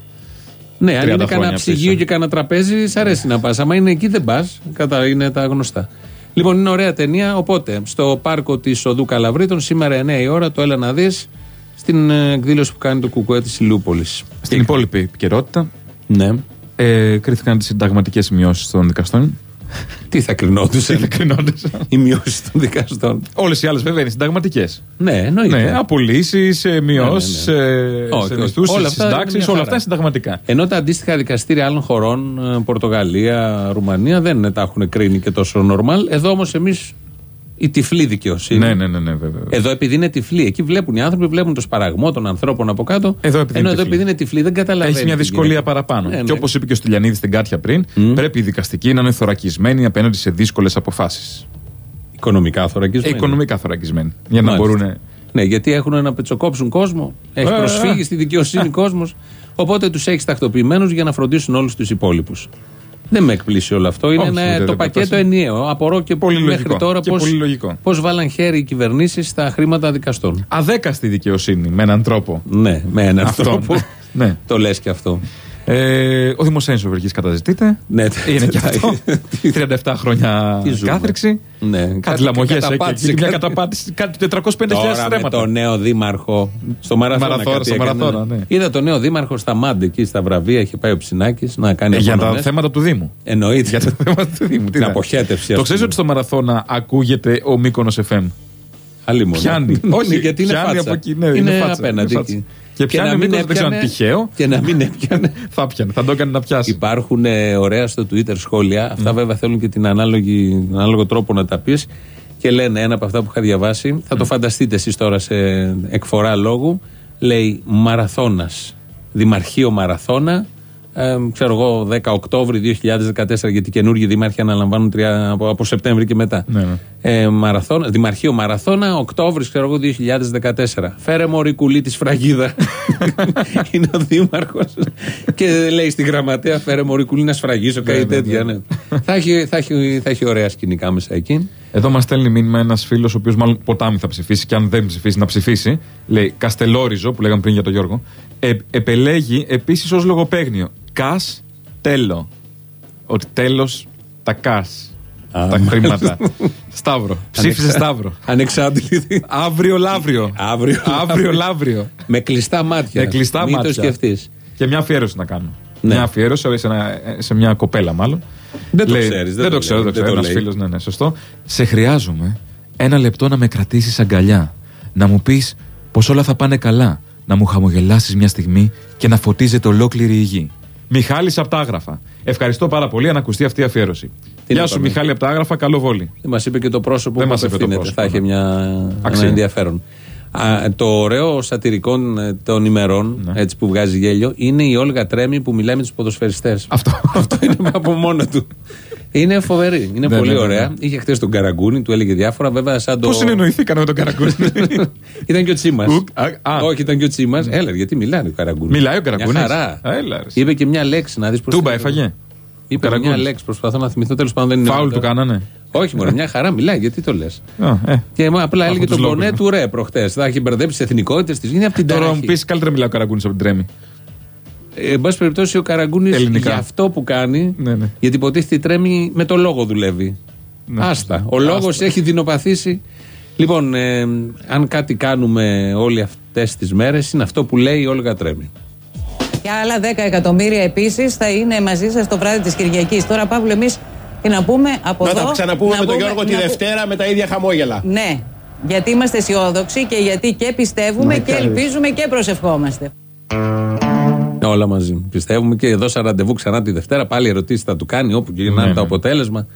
Ναι, αν 30 είναι κανένα χρόνια ψυγείο πίσω. και κανένα τραπέζι, σ' αρέσει να πας. Άμα είναι εκεί, δεν πας. Κατά είναι τα γνωστά. Λοιπόν, είναι ωραία ταινία. Οπότε, στο πάρκο της Οδού Καλαβρίτων, σήμερα 9 η ώρα, το έλα να δεις στην ε, εκδήλωση που κάνει το Κουκουέ της Ηλιούπολη. Στην υπόλοιπη επικαιρότητα. Ναι. Ε, κρίθηκαν τις συνταγματικές μειώσει των δικαστών. Τι θα κρινόντουσαν; Τι θα κρινόντουσαν; Οι μειώσεις των δικαστών. Όλες οι άλλες βέβαια είναι συνταγματικές. Ναι, εννοείται. Ναι, απολύσεις, μειώσεις, Ναι, ναι, ναι. ε, Όχι, σε όχι. μισθού, Όλα αυτά συντάξεις, είναι μια όλα χαρά. αυτά είναι συνταγματικά. Ενώ τα αντίστοιχα δικαστήρια άλλων χωρών, ε, Πορτογαλία, Ρουμανία, δεν τα έχουν κρίνει και τόσο νορμάλ. Εδώ όμως εμείς η τυφλή δικαιοσύνη. Ναι, ναι, ναι, ναι, βέβαια. Εδώ επειδή είναι τυφλή, εκεί βλέπουν οι άνθρωποι, βλέπουν το σπαραγμό των ανθρώπων από κάτω. Εδώ επειδή ενώ είναι εδώ τυφλή. επειδή είναι τυφλή δεν καταλαβαίνει. Έχει μια τι δυσκολία γίνεται. παραπάνω. Ναι, Και ναι. όπως είπε και ο Στυλιανίδης στην Κάτια πριν, πρέπει οι δικαστικοί να είναι θωρακισμένοι απέναντι σε δύσκολες αποφάσεις. Οικονομικά θωρακισμένοι. Οικονομικά θωρακισμένοι. Για να Μάλιστα. μπορούν. Ναι, γιατί έχουν να πετσοκόψουν κόσμο. Έχει Ε, προσφύγει ε. στη δικαιοσύνη κόσμος. Οπότε τους έχεις τακτοποιημένους για να φροντίσουν όλους τους υπόλοιπους. Δεν με εκπλήσει όλο αυτό. Είναι Όχι, ένα- ούτε το δεν πακέτο εκπλήσει. ενιαίο. Απορώ και Πολύ μέχρι λογικό. τώρα Και πώ πολύ λογικό. πώς βάλαν χέρι οι κυβερνήσεις στα χρήματα δικαστών. Αδέκαστη δικαιοσύνη με έναν τρόπο. Ναι, με έναν Αυτό, τρόπο. ναι. Το λες και αυτό. Ε, ο Δημοσένιο Βεργής καταζητείται. Ναι, είναι και αυτό. 37 χρόνια Τι ζούμε. κάθριξη. Ναι, Κάτι λαμογές καταπάτησε, εκεί. Μια κάτι- καταπάτηση. Κάτι 450.000 Τώρα με στρέμματα. το νέο δήμαρχο στο Μαραθώνα. Μαραθώνα, κάτι στο έκανε. Μαραθώνα, ναι. Είδα το νέο δήμαρχο στα Μάντ εκεί στα βραβεία. Είχε πάει ο Ψινάκης να κάνει Ε, για τα απονομές. θέματα του Δήμου. Εννοείται. Για τα θέματα του Δήμου. Τι Την να- αποχέτευση. Το ας ξέρεις πούμε. ότι στο Μαραθώνα ακούγεται ο Μήκονο FM. Άλλη μόνο. Πιάνει. Όχι, γιατί είναι πιάνει φάτσα. από εκεί. Ναι, είναι, είναι φάτσα, απέναντι είναι φάτσα. εκεί. Και πιάνει να ο μην Μήκονος, δεν ξέρω αν έπιανε- τυχαίο. Και να μην έπιανε. Θα πιάνε, θα το έκανε να πιάσει. Υπάρχουν ε, ωραία στο Twitter σχόλια. Αυτά βέβαια θέλουν και την ανάλογη, τον ανάλογο τρόπο να τα πεις. Και λένε ένα από αυτά που είχα διαβάσει. Θα το φανταστείτε εσείς τώρα σε εκφορά λόγου. Λέει Μαραθώνας. Δημαρχείο Μαραθώνα. Ε, ξέρω εγώ, 10 Οκτώβρη 2014, γιατί οι καινούργιοι δήμαρχοι αναλαμβάνουν τρία, από, από Σεπτέμβρη και μετά. Ναι, ναι. Ε, μαραθώνα, Δημαρχείο Μαραθώνα, Οκτώβρης, ξέρω εγώ, 2014. Φέρε μου ρικουλή της σφραγίδα. Είναι ο Δήμαρχος. και λέει στη γραμματέα, φέρε μου ρικουλή να σφραγίσω, κάτι ναι, τέτοια. Ναι. θα, έχει, θα, έχει, θα έχει ωραία σκηνικά μέσα εκεί. Εδώ μας στέλνει μήνυμα ένας φίλος, ο οποίος μάλλον ποτάμι θα ψηφίσει και αν δεν ψηφίσει να ψηφίσει. Λέει Καστελόριζο, που λέγαμε πριν για τον Γιώργο. Ε, επελέγει επίσης ως λογοπαίγνιο. Κας τέλο. Ότι τέλος τα κας. Τα χρήματα. Σταύρο. Ψήφισε Ανεξα- Σταύρο. Ανεξάντλητη. Αύριο Λαύριο. Αύριο, Αύριο Λαύριο. Με κλειστά μάτια. Με κλειστά Μην μάτια. το σκεφτείς. Και μια αφιέρωση να κάνω. Ναι. Μια αφιέρωση σε, ένα- σε μια κοπέλα, μάλλον. Δεν το Λέει- ξέρεις, δεν Δεν το το ξέρω, λέει, δεν το δεν ξέρω. το Ένας λέει. φίλος, ναι, ναι, σωστό. Σε χρειάζομαι ένα λεπτό να με κρατήσεις αγκαλιά. Να μου πεις πως όλα θα πάνε καλά. Να μου χαμογελάσεις μια στιγμή και να φωτίζεται ολόκληρη η γη. Μιχάλης από τα Άγραφα. Ευχαριστώ πάρα πολύ αν ακουστεί αυτή η αφιέρωση. Γεια να σου, πάμε. Μιχάλη από τα Άγραφα, καλό βόλι. Δεν μας είπε και το πρόσωπο Δεν που μας είπε το απευθύνεται. πρόσωπο, Θα είχε ναι. μια, ένα Αξία. ενδιαφέρον. Α, το ωραίο σατυρικών ε, των ημερών Ναι. έτσι που βγάζει γέλιο είναι η Όλγα Τρέμι που μιλάει με τους ποδοσφαιριστές Αυτό. Αυτό είναι από μόνο του. Είναι φοβερή. Είναι Ναι, πολύ ναι, ναι, ωραία. ναι. Είχε χθες τον Καραγκούνη, του έλεγε διάφορα. Βέβαια, σαν το. Πώς συνεννοηθήκανε με τον Καραγκούνη; ήταν και ο Τσίμας. Ουκ, α, α. Όχι, ήταν και ο Τσίμας. Έλα, γιατί μιλάει ο Καραγκούνη; Μιλάει ο Καραγκούνης; Μια χαρά. Α, έλα, ρε. Είπε και μια λέξη να δεις πώς. Τούμπα έφαγε; Είπε μια Καραγκούνης. λέξη, προσπαθώ να θυμηθώ. Τέλος πάντων δεν είναι. Φάουλ του κάνανε. Όχι, μόνο μια χαρά μιλάει, γιατί το λες; Α, ε. Και μα απλά έλεγε τους τον λόγους, πονέ ναι. του ρε προχτές. Θα έχει μπερδέψει τις εθνικότητες της. Είναι από την Τώρα ταραχή. μου πεις καλύτερα μιλάει ο Καραγκούνης από την Τρέμη. Ε, εν πάση περιπτώσει, ο Καραγκούνης Ελληνικά. για αυτό που κάνει, Ναι, ναι. γιατί υποτίθεται η τρέμει με το λόγο δουλεύει. Ναι. Άστα. Ο λόγος έχει δεινοπαθήσει. Λοιπόν, ε, αν κάτι κάνουμε όλοι αυτές τις μέρες, είναι αυτό που λέει η Όλγα Τρέμι. Και άλλα 10 εκατομμύρια επίσης θα είναι μαζί σας το βράδυ της Κυριακής. Τώρα, Παύλο, εμείς τι να πούμε από Να εδώ. τα ξαναπούμε να με τον πούμε- Γιώργο τη να πού- Δευτέρα με τα ίδια χαμόγελα. Ναι, γιατί είμαστε αισιόδοξοι και γιατί και πιστεύουμε και ελπίζουμε και προσευχόμαστε. Όλα μαζί. Πιστεύουμε και εδώ σε ραντεβού ξανά τη Δευτέρα. Πάλι ερωτήσεις θα του κάνει όπου και να είναι Ναι, το ναι. αποτέλεσμα.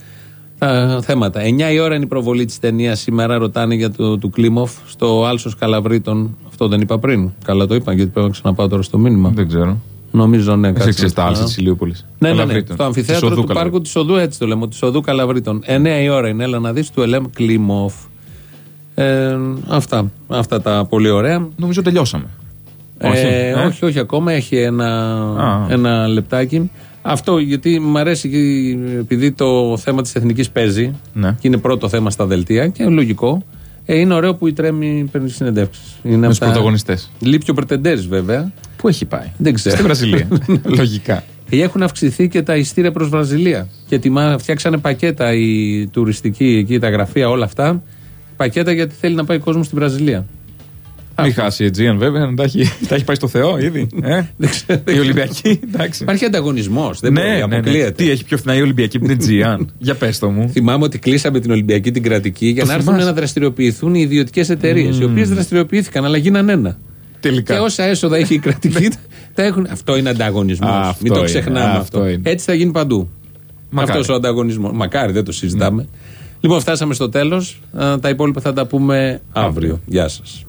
Τα θέματα. 9 η ώρα είναι η προβολή της ταινίας. Σήμερα ρωτάνε για το του Κλίμοφ στο Άλσος Καλαβρίτων. Αυτό δεν είπα πριν. Καλά το είπα, γιατί πρέπει να ξαναπάω τώρα στο μήνυμα. Δεν ξέρω. Νομίζω ναι. Εσύ κάτσε ξέρει τα να- άλλα της Ηλιούπολης. Ναι, ναι, ναι. Στο αμφιθέατρο του πάρκου της Οδού, έτσι το λέμε. Της Οδού Καλαβρίτων. 9 η ώρα είναι, έλα να δεις του Ελέμ Κλίμοφ. Ε, αυτά, αυτά τα πολύ ωραία. Νομίζω τελειώσαμε. Ε, Όχι, ε; όχι, όχι ακόμα. Έχει ένα, Α. ένα λεπτάκι. Αυτό γιατί μου αρέσει και επειδή το θέμα της εθνικής παίζει Ναι. και είναι πρώτο θέμα στα δελτία και λογικό. Ε, είναι ωραίο που η Τρέμι παίρνει συνεντεύξεις. Με τους πρωταγωνιστές. Λείπει ο Πρετεντέρη βέβαια. Πού έχει πάει; Δεν ξέρω. Στη Βραζιλία. Λογικά. Ε, Έχουν αυξηθεί και τα ειστήρια προς Βραζιλία. Και ετοιμα- φτιάξανε πακέτα η τουριστική εκεί, τα γραφεία, όλα αυτά. Πακέτα γιατί θέλει να πάει ο κόσμος στη Βραζιλία. Μην χάσει η Αιτζίαν βέβαια, να τα έχει, τα έχει πάει στο Θεό ήδη. Ε; Δεν ξέρω. η Ολυμπιακή, εντάξει. Υπάρχει ανταγωνισμός. Δεν ναι, μπορεί, ναι, ναι. αποκλείεται. Τι έχει πιο φθηνά η Ολυμπιακή από την Αιτζίαν. Για πες το μου. Θυμάμαι ότι κλείσαμε την Ολυμπιακή την κρατική για Το να έρθουν θυμάσαι. να δραστηριοποιηθούν οι ιδιωτικές εταιρείες. Οι οποίες δραστηριοποιήθηκαν, αλλά γίναν ένα. Τελικά. Και όσα έσοδα έχει η κρατική, τα έχουν. Αυτό είναι ανταγωνισμός. Α, αυτό Μην το είναι, ξεχνάμε α, αυτό. αυτό είναι. Έτσι θα γίνει παντού. Μακάρι. Αυτός ο ανταγωνισμός. Μακάρι, δεν το συζητάμε. Λοιπόν, φτάσαμε στο τέλος. Τα υπόλοιπα θα τα πούμε αύριο. Γεια σας